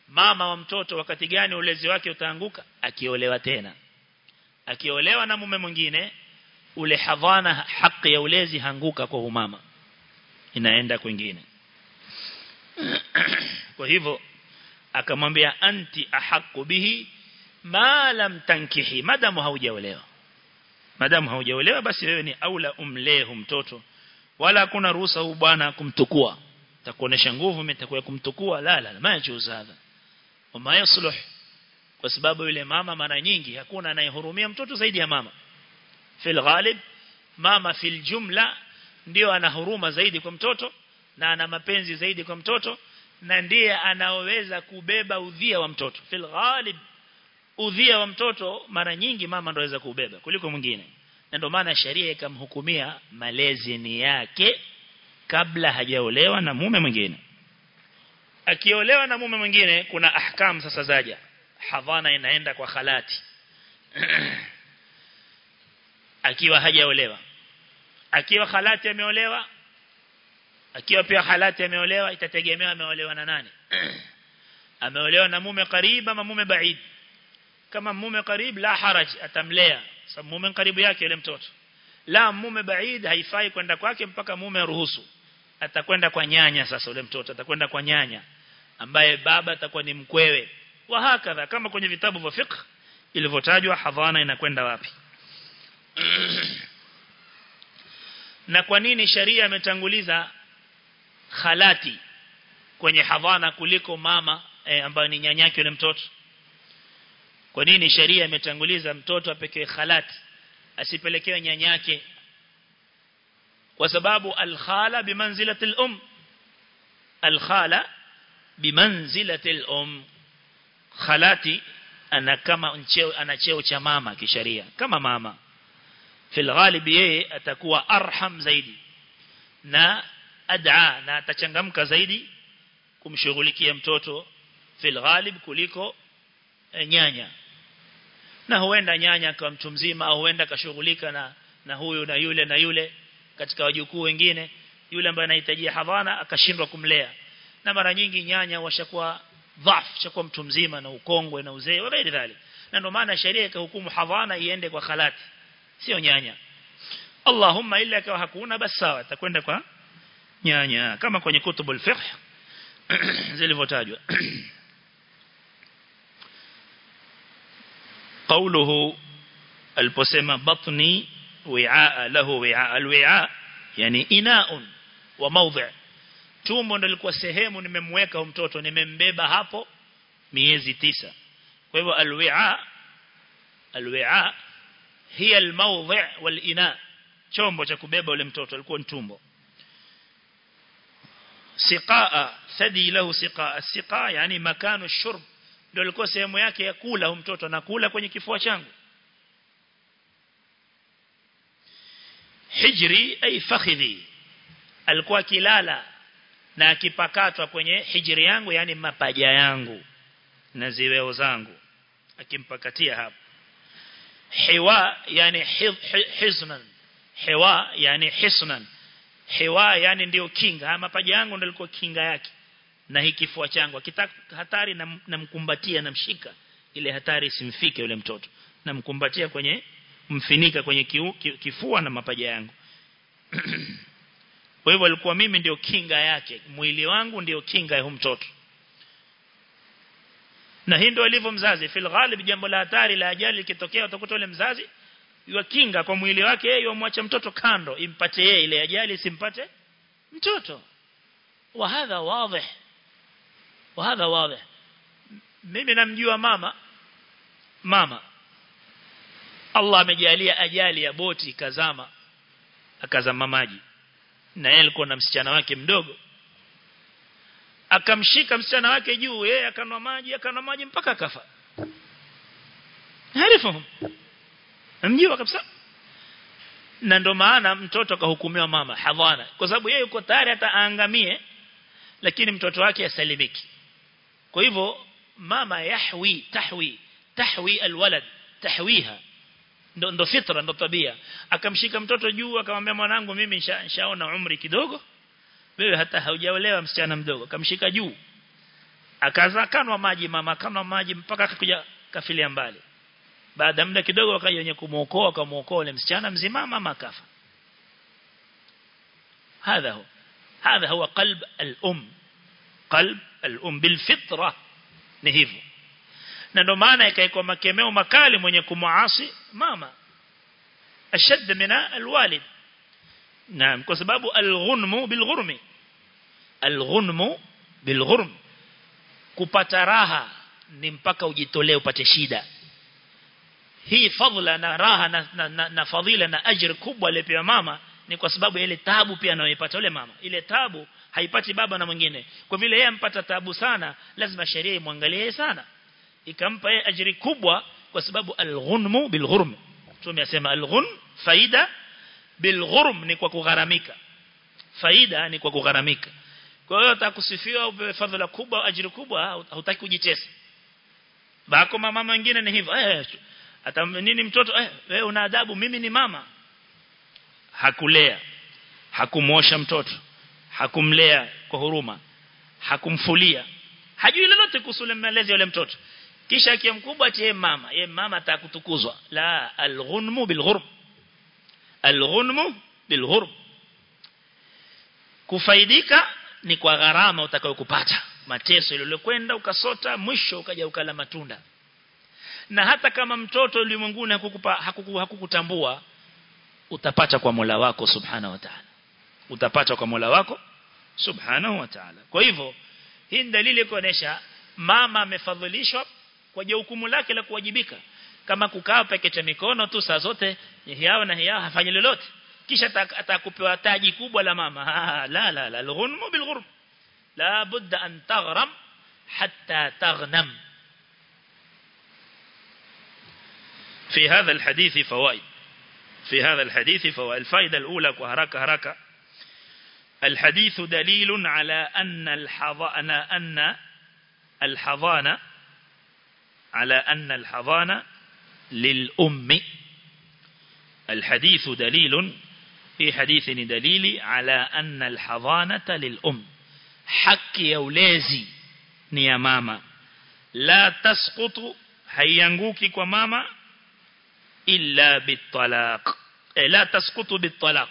Mama wa mtoto wakati gani ulezi wake utaanguka? Akiolewa tena. Akiolewa na mume mwingine ule hadhana haki ya ulezi hanguka kwa umama. Inaenda kwingine. [clears throat] Kwa hivyo akamwambia anti ahqqu bihi ma lam tankihi. Madamu haujaolewa. Madamu haujaolewa basi wewe ni aula umlehu mtoto. Wala hakuna ruhusa huu bwana kumtukua. Takuonesha nguvu mtakuwa kumtukua. La la majuzu hadha? Wama yasluh kwa sababu yule mama mara nyingi hakuna anayehurumia mtoto zaidi ya mama. Fil ghalib mama fil jumla ndio ana huruma zaidi kwa mtoto na ana mapenzi zaidi kwa mtoto na ndiye anaoweza kubeba udhia wa mtoto. Fil ghalib udhia wa mtoto mara nyingi mama ndio anaweza kubeba kuliko mwingine. Na ndio maana sheria ikamhukumia malezi ni yake kabla hajaolewa na mume mwingine. Akiolewa na mume mwingine kuna ahkam sasa zaja. Hadhana inaenda kwa khalati. [clears throat] Akiwa hajaolewa. Akiwa khalati ameolewa akiwa pia halati ameolewa itategemea ameolewa na nani? [clears throat] Ameolewa na mume karibu ama mume baid? Kama mume karibu la haraj atamlea. Sababu mume karibu yake yule mtoto. La mume baid haifai kwenda kwake mpaka mume ruhusu. Atakwenda kwa nyanya sasa yule mtoto atakwenda kwa nyanya. Ambaye baba atakuwa ni mkwewe. Wa hakadha kama kwenye vitabu vya fiqh ilivyotajwa hadhana inakwenda wapi? [clears throat] Na kwa nini sharia imetanguliza khalati kwenye hadhana kuliko mama e, ambayo ni nyanyake na mtoto. Kwa nini sheria imetanguliza mtoto apekee khalati asipelekewe nyanyake? Kwa sababu al-khala bimanzilati al-um al-khala bimanzilati al-um khalati ana kama ncheo ana cheo cha mama kisheria kama mama. Fil ghalib yeye atakuwa arham zaidi na ad'a na atachangamka zaidi kumshughulikia mtoto fil ghalib kuliko e, nyanya. Na huenda nyanya kwa mtu mzima au huenda kashughulika na na huyu na yule na yule katika wajukuu wengine yule ambaye anahitaji hadhana akashindwa kumlea. Na mara nyingi nyanya washakuwa dhaf chakuwa mtu mzima na ukongwe na uzee wa ghairi dhali na ndio maana sheria ikahukumu hadhana iende kwa khalati sio nyanya. Allahumma illa kawa hakuna basi sawa takwenda kwa nyanya kama kwenye kutubul fiqh [clears throat] zilivyotajwa [clears throat] قوله البسمة بطني وعاء له وعاء الوعاء يعني إناء وموضع tumbo ndo lilikuwa sehemu nimemweka mtoto nimembeba hapo miezi tisa kwa hivyo alwi'a alwi'a hiya almawdhi' walina chombo cha kubeba ule mtoto alikuwa tumbo siqaa sadi lahu siqaa. Siqaa yani makanu shurb. Ndio ilikuwa sehemu yake ya kula mtoto na kula kwenye kifua changu. Hijri ay fakhidhi. Alikuwa kilala na akipakatwa kwenye hijri yangu yani mapaja yangu na ziweo zangu. Akimpakatia hapo. Hiwa yani hiznan. Hiwa yani hisnan hiwa yani ndio kinga. Mapaja yangu ndio ilikuwa kinga yake. Na hiki kifua changu akitaka hatari namkumbatia na namshika ile hatari isimfike yule mtoto. Namkumbatia kwenye mfinika kwenye kiu, kifua na mapaja yangu. [clears throat] Kwa hivyo alikuwa mimi ndio kinga yake. Mwili wangu ndio kinga ya mtoto. Na hii ndio alivyo mzazi. Fil ghalib jambo la hatari la ajali likitokea utakuta yule mzazi iwe kinga kwa mwili wake yeye umwache mtoto kando impate yeye ile ajali simpate mtoto. Wahadha wazi wahadha wazi mimi namjua mama. Mama Allah amejalia ajali ya boti ikazama akazama maji na yeye alikuwa na msichana wake mdogo. Akamshika msichana wake juu yeye akanwa maji akanwa maji mpaka akafa. Harifahamu mjua kabisa. Na ndo maana mtoto kahukumiwa mama hadhana. Kwa sababu yeye yuko tayari hata aangamie lakini mtoto wake asalimiki. Kwa hivyo mama yahwi tahwi tahwi alwalad tahwiha. Ndo ndo fitra ndo tabia. Akamshika mtoto juu akamwambia mwanangu mimi nishaona umri kidogo. Wewe hata haujaolewa msichana mdogo. Akamshika juu. Akaza kanwa maji mama kanwa maji mpaka akakuja kafilia mbali baada muda kidogo wakaja wenye kumuokoa kumuokoa ule msichana mzima mama akafa هذا هو هذا هو قلب الأم قلب الأم بالفطرة ni hivyo na ndio maana ikaikwa makemeo makali mwenye kumuasi mama ashad mina alwalid naam kwa sababu alghunmu bilghurmi alghunmu bilghurm kupata raha ni mpaka ujitolee upate shida hii fadhila na raha na, na, na, na fadhila na ajira kubwa aliyopewa mama ni kwa sababu ile taabu pia anayoipata yule mama. Ile taabu haipati baba na mwingine. Kwa vile yeye ampata taabu sana lazima sheria imwangalie sana. Ikampa yeye ajira kubwa kwa sababu alghunmu bilghurm. Tumesema alghun faida bilghurm ni kwa kugharamika. Faida ni kwa kugharamika. Kwa hiyo utakusifiwa upewe fadhila kubwa ajira kubwa hutaki kujitesa. Bako mama mwingine ni hivyo eh hata nini mtoto eh wewe una adabu mimi ni mama. Hakulea hakumosha mtoto hakumlea kwa huruma hakumfulia. Hajui lolote kuhusu malezi yule mtoto. Kisha akiwa mkubwa atie mama ye mama atakutukuzwa. La alghunmu bilghurb. Alghunmu bilghurb. Kufaidika ni kwa gharama utakayokupata. Mateso ile kwenda ukasota mwisho ukaja ukala matunda na hata kama mtoto ulimwenguni hakukupa hakuku, hakukutambua utapata kwa Mola wako subhanahu wa ta'ala. Utapata kwa Mola wako subhanahu wa ta'ala. Kwa hivyo hii ni dalili kuonesha mama amefadhilishwa kwa jukumu lake la kuwajibika. Kama kukaa pekete mikono tu saa zote hiao na hiao hafanyi lolote. Kisha atakupewa taji kubwa la mama. Ha, [laughs] la la la alghunmu bilghurb la budda an taghram hatta taghnam في هذا الحديث فوائد. في هذا الحديث فوائد. الفائدة الأولى وهركة هركة الحديث دليل على أن الحضانة أن الحضانة على أن الحضانة للأم. الحديث دليل في حديث دليل على أن الحضانة للأم. حق يولازي ni mama la tasqutu haianguki illa bitalaq la tasqutu bitalaq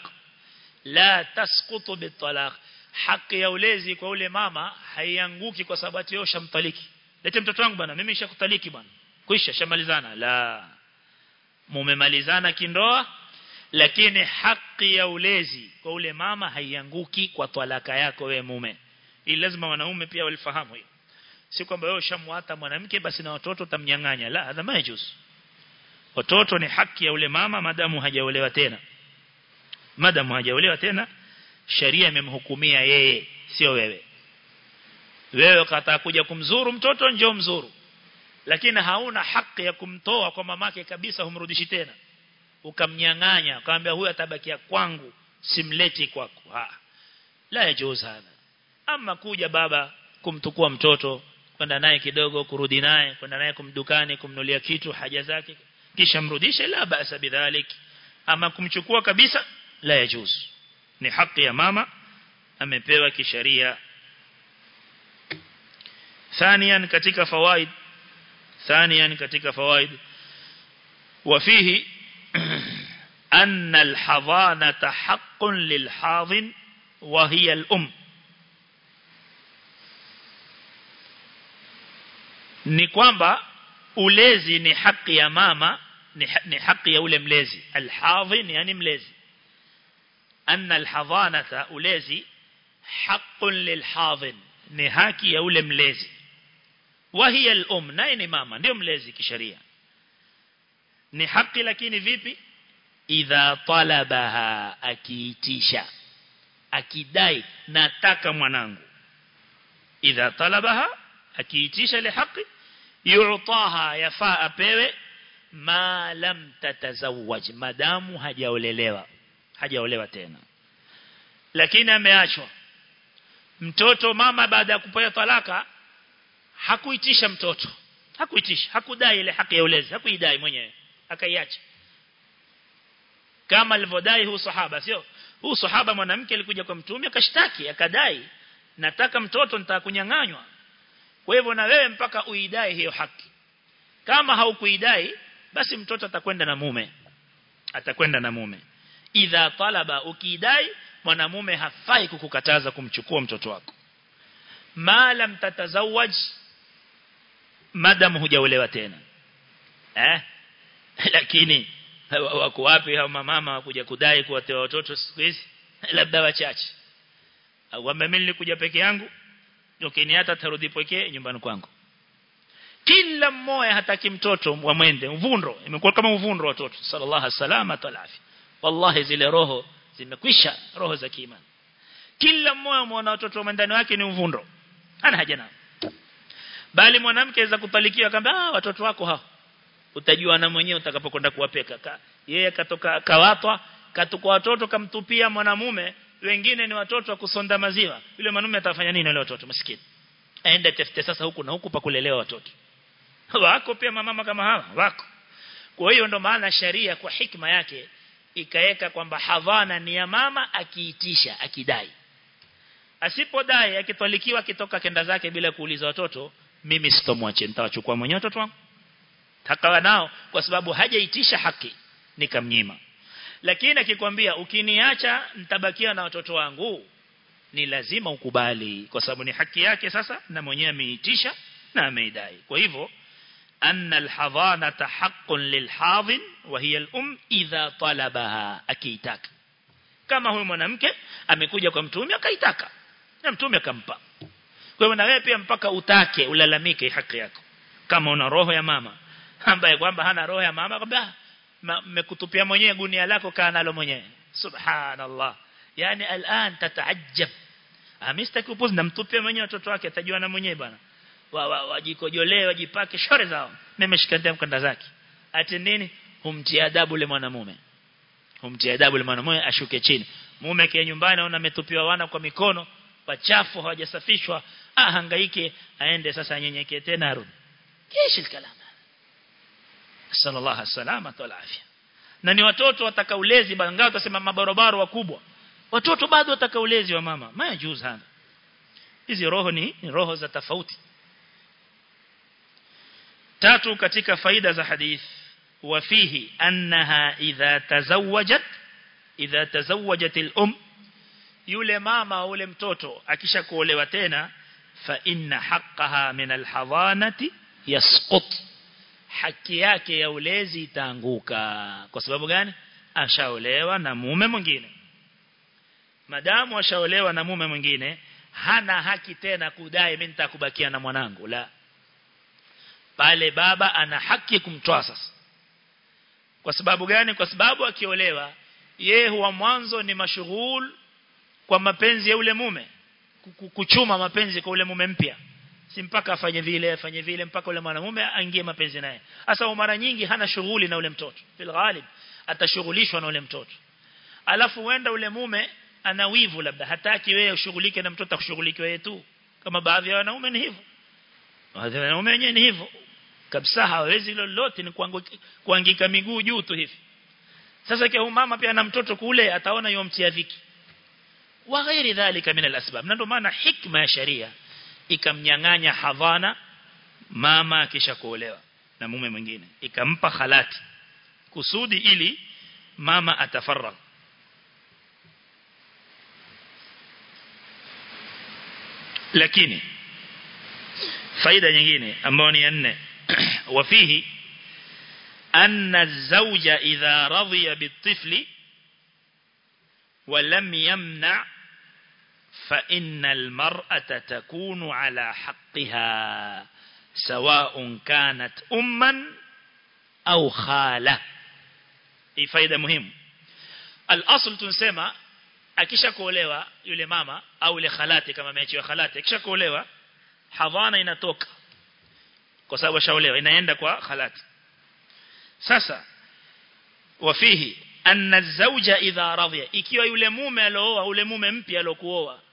la tasqutu bitalaq haki ya ulezi kwa ule mama haianguki kwa sababu yeye shamtaliki lete mtoto wangu bwana mimi nishakutaliki bwana. Kuisha shamalizana? La. Mumemalizana kindoa lakini haki ya ulezi kwa ule mama haianguki kwa talaka yako we mume. Ili lazima wanaume pia walifahamu hiyo. Si kwamba wewe ushamwata mwanamke basi na watoto utamnyang'anya. La hadha majuz watoto ni haki ya ule mama madamu hajaolewa tena. Madamu hajaolewa tena sheria imemhukumia yeye sio wewe. Wewe ukataka kuja kumzuru mtoto njoo mzuru. Lakini hauna haki ya kumtoa kwa mamake kabisa humrudishi tena. Ukamnyang'anya ukamwambia huyu atabakia kwangu simleti kwako. Ha. La yajuz ama kuja baba kumtukua mtoto kwenda naye kidogo kurudi naye kwenda naye kumdukani kumnulia kitu haja zake kisha mrudishe la basa bidhalik ama kumchukua kabisa la yajuz ni haki ya mama amepewa kisheria ثانيا katika fawaid ثانيا katika fawaid وفيه أن الحضانة حق للحاضن وهي الأم ni kwamba ulezi ni haki ya mama ni, ni haki ya ule mlezi. Alhadhin yani mlezi. Anna alhadhanata ulezi haqqun lilhadhin ni haki ya ule mlezi. Wa hiya naye ni mama ndio mlezi kisheria. Ni haki lakini vipi? Idha talabaha akiitisha. Akidai nataka mwanangu. Idha talabaha akiitisha li haki yu'taha yafaa apewe ma lam tatazawwaj. Madamu hajaolelewa hajaolewa tena. Lakini ameachwa. Mtoto mama baada ya kupata talaka hakuitisha mtoto. Hakuitisha hakudai ile haki ya ulezi hakuidai mwenyewe akaiacha. Kama alivyodai huu sahaba sio? Huu sahaba mwanamke alikuja kwa mtume akashtaki akadai nataka mtoto nitakunyang'anywa kwa hivyo na wewe mpaka uidai hiyo haki. Kama haukuidai basi mtoto atakwenda na mume. Atakwenda na mume. Idha talaba ukiidai mwanamume hafai kukukataza kumchukua mtoto wako. Ma lam tatazawaj madam hujaolewa tena. Eh? [laughs] Lakini [laughs] wako wapi hao mama wakuja kudai kuwatewa watoto siku hizi? [laughs] Labda wachache. Au mimi nilikuja peke yangu ukiniata tarudi pekee nyumbani kwangu. Kila mmoja hataki mtoto wa mwende uvundo imekuwa kama uvundo watoto. Sallallahu alaihi wasallam atalafi wallahi zile roho zimekwisha roho za kiimani. Kila mmoja mwana watoto wa ndani wake ni uvundo ana haja nao. Bali mwanamke aweza kupalikiwa kamba ah watoto wako hao. Utajua na mwenyewe utakapokwenda kuwapeka. Yeye katoka kawatwa katoka watoto kamtupia mwanamume wengine ni watoto wa kusonda maziwa. Yule mwanamume atafanya nini wale watoto? Maskini aende tafute sasa huku na huku pa kulelewa watoto. [laughs] Wako pia mama kama hawa wako. Kwa hiyo ndo maana sharia kwa hikma yake ikaeka kwamba hadhana ni ya mama akiitisha akidai. Asipodai akitwalikiwa akitoka kenda zake bila kuuliza watoto mimi sitomwache nitawachukua mwenyewe watoto wangu? Takawa nao kwa sababu hajaitisha haki nikamnyima lakini akikwambia ukiniacha nitabakia na watoto wangu ni lazima ukubali kwa sababu ni haki yake sasa na mwenyewe ameitisha na ameidai kwa hivyo أن الحضانة حق للحاضن وهي الأم إذا طلبها أكيتك كما هو mwanamke amekuja kwa mtume akaitaka na mtume akampa kwa hiyo na wewe pia mpaka utake ulalamike haki yako kama una roho ya mama ambaye kwamba hana roho ya mama kwamba mmekutupia mwenyewe gunia lako kaa nalo mwenyewe. Subhanallah. Yani al'an tataajab amistaki upuzi namtupia mwenyewe watoto wake atajua na mwenyewe bwana. Wajikojolee wajipake shore zao. Nimeshikandia mkanda zake. Ati nini? Humtia adabu le mwanamume. Humtia adabu yule mwanamume ashuke chini. Mume kia nyumbani anaona ametupiwa wana kwa mikono wachafu hawajasafishwa. Ahangaike aende sasa anyenyekee tena arudi. Kishi kalama sallallahu alaihi wasallam wa afya. Na ni watoto watakaulezi bangawa tutasema mabarabara wakubwa. Watoto bado watakaulezi wa mama. Majuz hana hizi roho ni, ni roho za tofauti. Tatu katika faida za hadith. Wafihi annaha idha tazawwajat idha tazawwajat al-um. Yule mama ule mtoto akisha kuolewa tena fa inna haqqaha min al-hadanati yasqut haki yake ya ulezi itaanguka. Kwa sababu gani? Ashaolewa na mume mwingine. Madamu ashaolewa na mume mwingine hana haki tena kudai mimi nitakubakia na mwanangu. La. Pale baba ana haki kumtoa sasa. Kwa sababu gani? Kwa sababu akiolewa yeye huwa mwanzo ni mashughul kwa mapenzi ya ule mume kuchuma mapenzi kwa ule mume mpya si mpaka afanye vile afanye vile mpaka yule mwanamume aingie mapenzi naye. Hasa mara nyingi hana shughuli na ule mtoto. Fil ghalib atashughulishwa na ule mtoto. Alafu wenda ule mume ana wivu labda hataki wewe ushughulike na mtoto akushughulike wewe tu. Kama baadhi ya wanaume ni hivyo. Baadhi ya wanaume wenyewe ni hivyo. Kabisa hawezi lolote ni kuangika miguu juu tu hivi. Sasa kwa mama pia na mtoto kule ataona yomtia dhiki wa ghairi dhalika min alasbab. Na ndio maana hikma ya sharia ikamnyang'anya hadhana mama kisha kuolewa na mume mwingine ikampa halati kusudi ili mama atafarra lakini faida nyingine ambayo ni nne وفيه أن الزوج إذا رضي بالطفل ولم يمنع فإن المرأة تكون على حقها سواء كانت أما أو خالة. إي فايدة مهم. الأصل تنسيما أكيشا كوليوا يولي ماما أو لخلاتي كما ميتي وخلاتي أكيشا كوليوا حضانا ينطوك كوساوا شاوليوا ينهيندك وخلاتي ساسا وفيه أن الزوجة إذا رضي. إكيوا يولي مومي لووا ولي مومي مبيا لكووا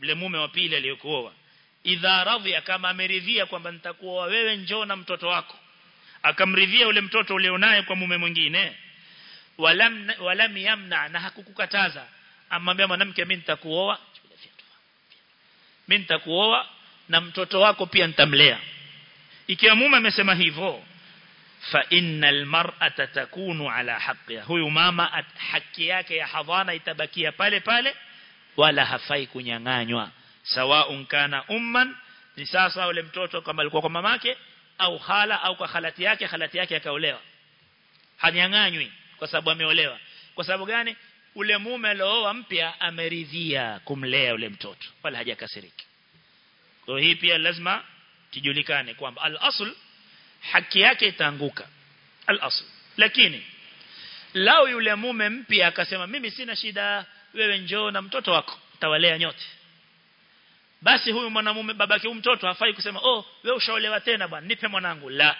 yule mume wa pili aliyokuoa idha radhiya kama ameridhia kwamba nitakuoa wewe njoo na mtoto wako. Akamridhia ule mtoto ulionaye kwa mume mwingine. Walam walam yamna na hakukukataza. Amwambia mwanamke mimi nitakuoa. Mimi nitakuoa na mtoto wako pia nitamlea. Ikiwa mume amesema hivyo fa innal mar'ata takunu ala haqqiha huyu mama haki yake ya hadhana itabakia pale pale wala hafai kunyang'anywa. Sawa kana umman ni sasa ule mtoto kama alikuwa kwa mamake au hala au kwa halati yake halati yake akaolewa. Hanyang'anywi kwa sababu ameolewa. Kwa sababu gani? Ule mume alooa mpya ameridhia kumlea ule mtoto wala hajakasiriki. Kwa hii pia lazima kijulikane kwamba al-asl haki yake itaanguka. Al-asl. Lakini lao yule mume mpya akasema mimi sina shida wewe njoo na mtoto wako tawalea nyote. Basi huyu mwanamume babake huyu mtoto hafai kusema oh wewe ushaolewa tena bwana nipe mwanangu. La.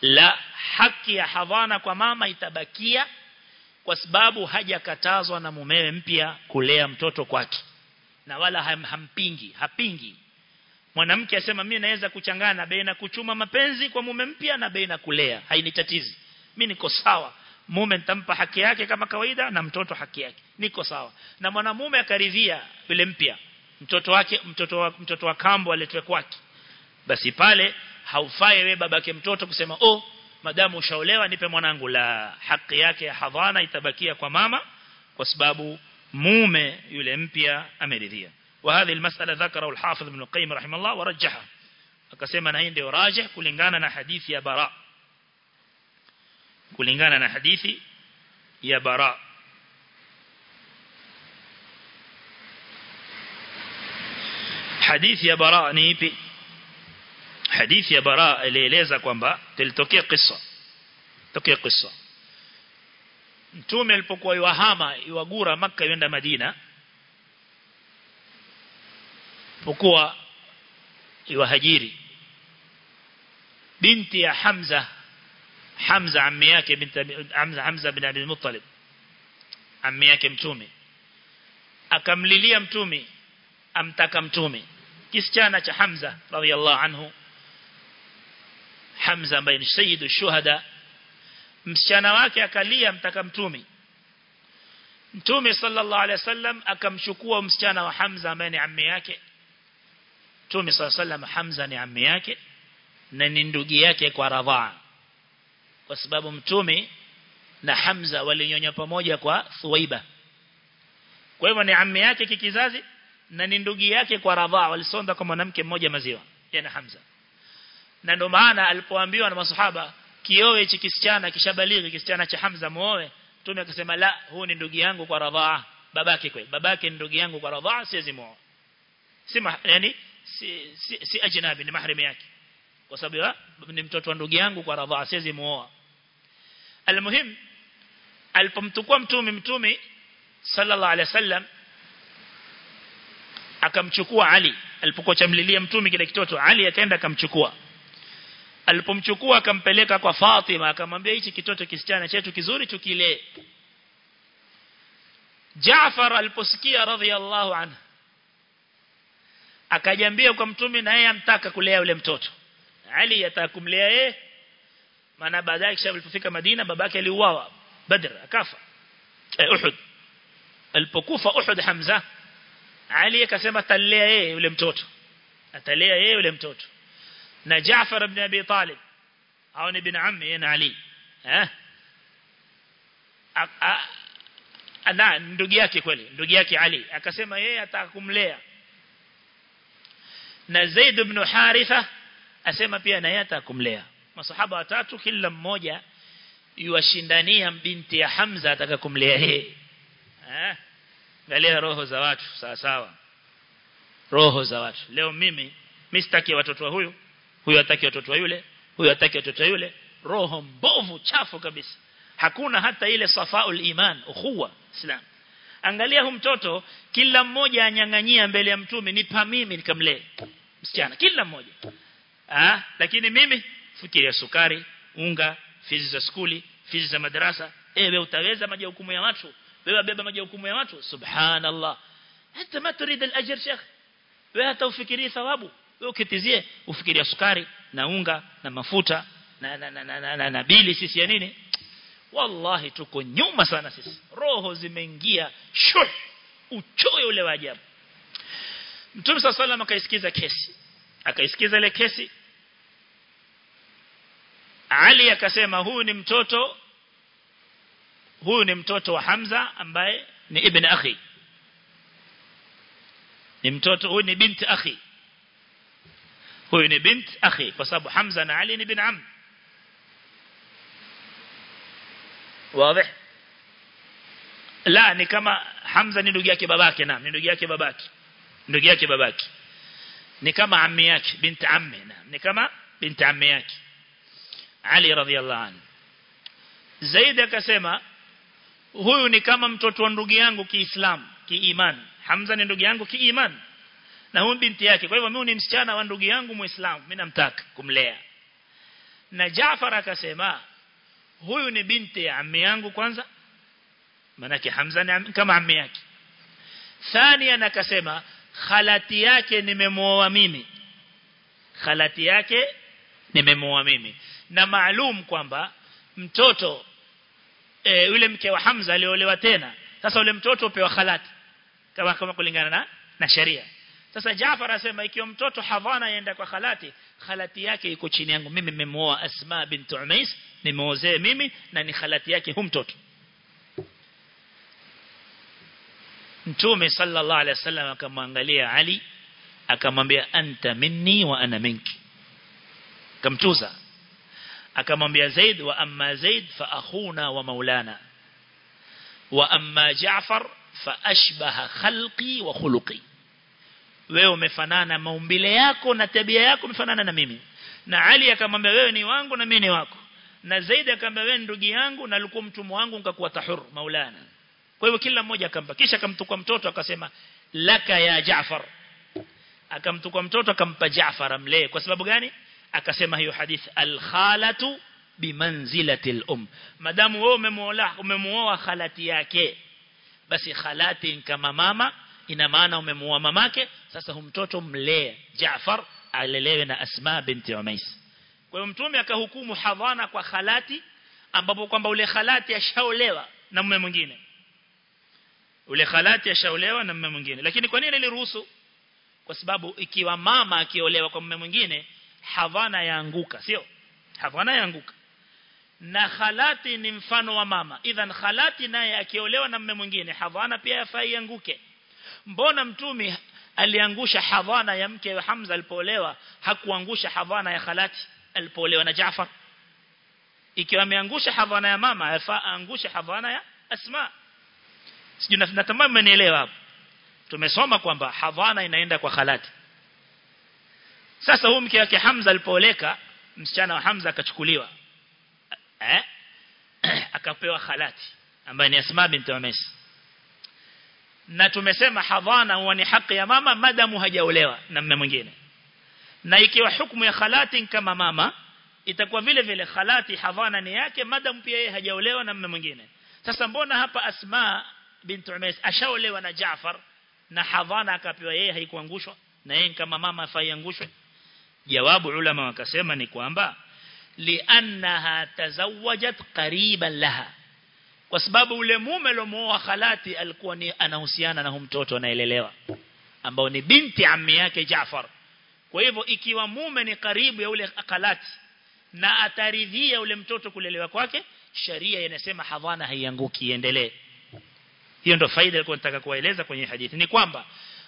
La haki ya hadhana kwa mama itabakia kwa sababu hajakatazwa na mumewe mpya kulea mtoto kwake. Na wala ham, hampingi hapingi. Mwanamke asema mimi naweza kuchangana baina kuchuma mapenzi kwa mume mpya na baina kulea. Hainitatizi. Mimi niko sawa mume nitampa haki yake kama kawaida na mtoto haki yake niko sawa na mwanamume akaridhia yule mpya mtoto wake mtoto wa, mtoto wa kambo aletwe kwake basi pale haufai wewe babake mtoto kusema oh madamu ushaolewa nipe mwanangu la haki yake ya hadhana itabakia kwa mama kwa sababu mume yule mpya ameridhia وهذه المسألة ذكره الحافظ ابن القيم رحمه الله ورجحها akasema na hii ndio rajih kulingana na hadithi ya bara kulingana na hadithi ya bara. Hadithi ya bara ni ipi? Hadithi ya bara ilieleza kwamba tilitokea kisa tokea kisa mtume alipokuwa yuhama iwagura maka yenda madina pokuwa iwahajiri binti ya Hamza Hamza ammi yake Hamza Hamza bin Abi Muttalib. Ammi yake mtume akamlilia mtume amtaka mtume kisichana cha Hamza radhiallahu anhu. Hamza ambaye ni sayyidu shuhada. Msichana wake akalia mtaka mtume Mtume sallallahu alaihi wasallam akamchukua msichana wa Hamza ambaye ni ammi yake. Mtume sallallahu alaihi wasallam Hamza ni ammi yake na ni ndugu yake kwa radhaa kwa sababu mtume na Hamza walinyonya pamoja kwa Thuwaiba kwa hivyo ni ammi yake kikizazi na ni ndugu yake kwa radhaa walisonda kwa mwanamke mmoja maziwa yana Hamza. Na ndio maana alipoambiwa na masahaba kioe hichi kisichana kishabaliki kisichana cha Hamza muoe Mtume akasema la huu ni ndugu yangu kwa radhaa babake kweli babake ni ndugu yangu kwa radhaa siwezi muoa. Si yani si, si, si ajnabi ni mahrimi yake. Kwa sababu ni mtoto wa ndugu yangu kwa radhaa siwezi muoa almuhim alipomtukua mtume mtume sallallahu alaihi wasallam akamchukua Ali. Alipokuwa chamlilia mtume kile kitoto Ali akaenda akamchukua. Alipomchukua akampeleka kwa Fatima akamwambia hichi kitoto kisichana chetu kizuri tukilee Jaafar aliposikia radhiallahu anhu akajambia kwa mtume na yeye amtaka kulea yule mtoto. Ali atakumlea yeye maana baadaye kisha alipofika Madina babake aliuawa Badr akafa eh, Uhud alipokufa Uhud Hamza Ali akasema talea yeye yule mtoto atalea yeye yule mtoto na Jaafar ibn Abi Talib au ni ibn ammi na Ali eh ana ndugu yake kweli ndugu yake Ali akasema yeye ataka kumlea na Zaid ibn Haritha asema pia na yeye ataka kumlea masahaba watatu kila mmoja yuwashindania binti ya Hamza ataka kumlea yeye. Eh? Angalia roho za watu sawa sawa. Roho za watu. Leo mimi sitaki watoto wa huyu huyu hataki watoto wa yule huyu hataki watoto wa yule. Roho mbovu chafu kabisa. Hakuna hata ile safaul iman ukhuwa islam. Angalia hu mtoto kila mmoja anyang'anyia mbele ya mtume nipa mimi nikamlee. Msichana kila mmoja. Ah? Lakini mimi fikiria sukari unga fizi za skuli fizi za madrasa ewe utaweza majukumu ya watu wewe beba majukumu ya watu subhanallah hata ma turid al-ajr sheikh wewe hata ufikirie thawabu wewe ukitizie ufikiria sukari na unga na mafuta na na na, na, na, na, na bili sisi ya nini wallahi tuko nyuma sana sisi roho zimeingia shuh uchoyo ule wa ajabu Mtume صلى الله akaisikiza kesi akaisikiza ile kesi ali akasema huyu ni mtoto huyu ni mtoto wa Hamza ambaye ni ibn akhi. Ni mtoto huyu ni binti akhi. Huyu ni binti akhi kwa sababu Hamza na Ali ni bin am. Wazi. La ni kama Hamza ni ndugu yake babake na ni ndugu yake babake. Ndugu yake babake. Ni kama ammi yake binti ammi na ni kama binti ammi yake Ali radhiallahu anhu. Zaid akasema huyu ni kama mtoto wa ndugu yangu kiislamu kiiman Hamza ni ndugu yangu kiiman na huyu binti yake. Kwa hivyo mimi ni msichana wa ndugu yangu muislamu mimi namtaka kumlea. Na Jaafar akasema huyu ni binti ya ammi yangu kwanza manake Hamza ni kama ammi yake. Thania nakasema khalati yake nimemuoa mimi. Khalati yake nimemuoa mimi na maalum kwamba mtoto e, yule mke wa Hamza aliolewa tena. Sasa yule mtoto upewa khalati kama kama kulingana na na sheria. Sasa Jaafar asema ikiwa mtoto havana yenda kwa khalati khalati yake iko chini yangu. Mimi nimemuoa Asma bint Umais nimeozee mimi na ni khalati yake hu mtoto. Mtume sallallahu alaihi wasallam akamwangalia Ali akamwambia anta minni wa ana minki. Kamtuza akamwambia Zaid wa amma Zaid fa akhuna wa maulana. Wa amma Jaafar fa ashbaha khalqi wa khuluqi. Wewe umefanana maumbile yako na tabia yako umefanana na mimi. Na Ali akamwambia wewe ni wangu na mimi ni wako. Na Zaid akamwambia wewe ndugu yangu na alikuwa mtumwa wangu nikakuwa tahur maulana. Kwa hivyo kila mmoja akampa. Kisha akamtukua mtoto akasema laka ya Jaafar akamtukua mtoto akampa Jaafar amlee. Kwa sababu gani akasema hiyo hadith al-khalatu bimanzilati al-um. Madamu wewe umemuoa umemuoa khalati yake. Basi khalati kama mama ina maana umemuoa mamake sasa hu mtoto mlee Jaafar alelewe na Asma binti Umais kwa hiyo mtume akahukumu hadhana kwa khalati ambapo kwamba ule khalati ashaolewa na mume mwingine. Ule khalati ashaolewa na mume mwingine. Lakini kwa nini iliruhusu kwa sababu ikiwa mama akiolewa kwa mume mwingine hadhana yaanguka sio? Havana yaanguka. Na khalati ni mfano wa mama. Idhan khalati naye akiolewa na mume mwingine havana pia yafai yanguke mbona mtumi aliangusha havana ya mke wa Hamza alipoolewa hakuangusha havana ya khalati alipoolewa na Jaafar ikiwa ameangusha hadhana ya mama yafaa angusha hadhana ya Asma. Sijui natamani mmenielewa hapo. Tumesoma kwamba hadhana inaenda kwa khalati sasa huyu mke wake Hamza alipooleka msichana wa Hamza akachukuliwa. Eh? [clears throat] Akapewa khalati ambaye ni Asma binti Umais na tumesema hadhana huwa ni haki ya mama madamu hajaolewa na mume mwingine. Na ikiwa hukumu ya khalati kama mama itakuwa vile vile khalati hadhana ni yake madamu pia yeye hajaolewa na mume mwingine. Sasa mbona hapa Asma binti Umais ashaolewa na Jaafar na hadhana akapewa yeye haikuangushwa na yeye kama mama afaiangushwe jawabu ulama wakasema ni kwamba liannaha tazawajat qariban laha. Kwa sababu ule mume aliomuoa khalati alikuwa ni anahusiana na mtoto anaelelewa ambao ni binti ammi yake Jaafar kwa hivyo ikiwa mume ni karibu ya ule khalati na ataridhia ule mtoto kulelewa kwake sharia inasema hadhana haianguki iendelee. Hiyo ndo faida ilikuwa nataka kuwaeleza kwenye hadithi. Ni kwamba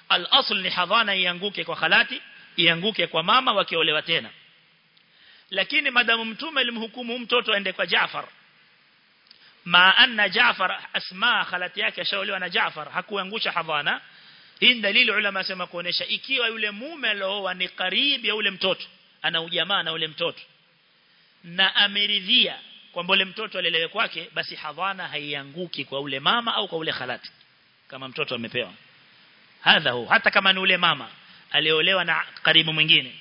al-asl ni hadhana ianguke kwa khalati ianguke kwa mama wakiolewa tena. Lakini madamu mtume alimhukumu mtoto aende kwa Jaafar ma anna Jaafar asma khalati yake ashaolewa na Jaafar hakuangusha hadhana hii dalili ulama sema kuonesha ikiwa yule mume alooa ni karibu ya ule mtoto ana ujamaa na ule mtoto na ameridhia kwamba ule mtoto alelewe kwake basi hadhana haianguki kwa ule mama au kwa ule khalati kama mtoto amepewa. Hadha hu hata kama ni ule mama aliolewa na karibu mwingine.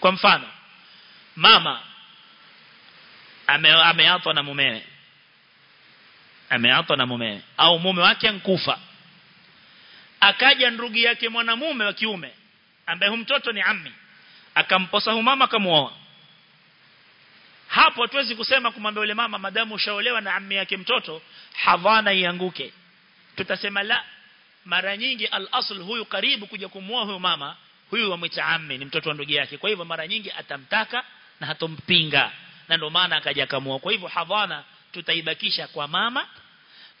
Kwa mfano mama ameapa na mumewe. Ameatwa na mumewe. Au mume wake ankufa akaja ndugu yake mwanamume wa kiume ambaye hu mtoto ni ammi. Akamposa hu mama akamuoa. Hapo hatuwezi kusema kumwambia yule mama madamu ushaolewa na ammi yake mtoto hadhana ianguke. Tutasema la mara nyingi al-asl huyu karibu kuja kumuoa huyu mama huyu wamwita ammi ni mtoto wa ndugu yake. Kwa hivyo mara nyingi atamtaka na hatompinga na ndio maana akaja akamuoa. Kwa hivyo hadhana tutaibakisha kwa mama.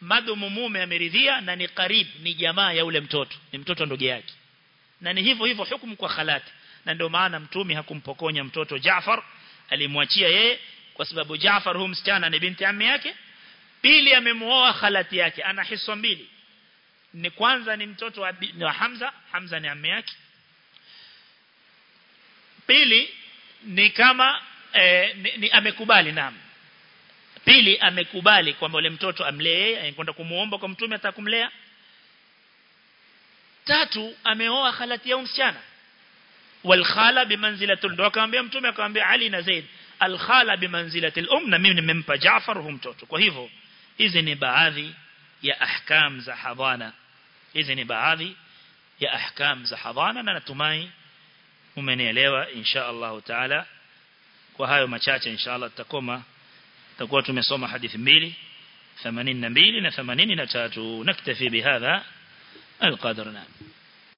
Madumu mume ameridhia na ni karibu ni jamaa ya ule mtoto ni mtoto wa ndugu yake. Na ni hivyo hivyo hukumu kwa khalati. Na ndio maana mtume hakumpokonya mtoto Jaafar alimwachia yeye kwa sababu Jaafar huyu msichana ni binti ammi yake. Pili amemuoa khalati yake ana hisa mbili ni kwanza ni mtoto wa, wa Hamza Hamza ni ame yake. Pili ni kama eh, ni, ni amekubali naam. Pili amekubali kwamba yule mtoto amlee anakwenda kumuomba kwa mtume atakumlea tatu ameoa khalati ya msichana. Wal khala bimanzilatul ndo akamwambia mtume akamwambia Ali na Zaid al khala bimanzilatil um na mimi nimempa Jaafar hu mtoto. Kwa hivyo hizi ni baadhi ya ahkam za hadhana hizi ni baadhi ya ahkam za hadhana na natumai umenielewa insha Allah taala kwa hayo machache insha Allah tutakoma tutakuwa tumesoma hadithi mbili 82 na 83 naktafi bihadha القدر نعم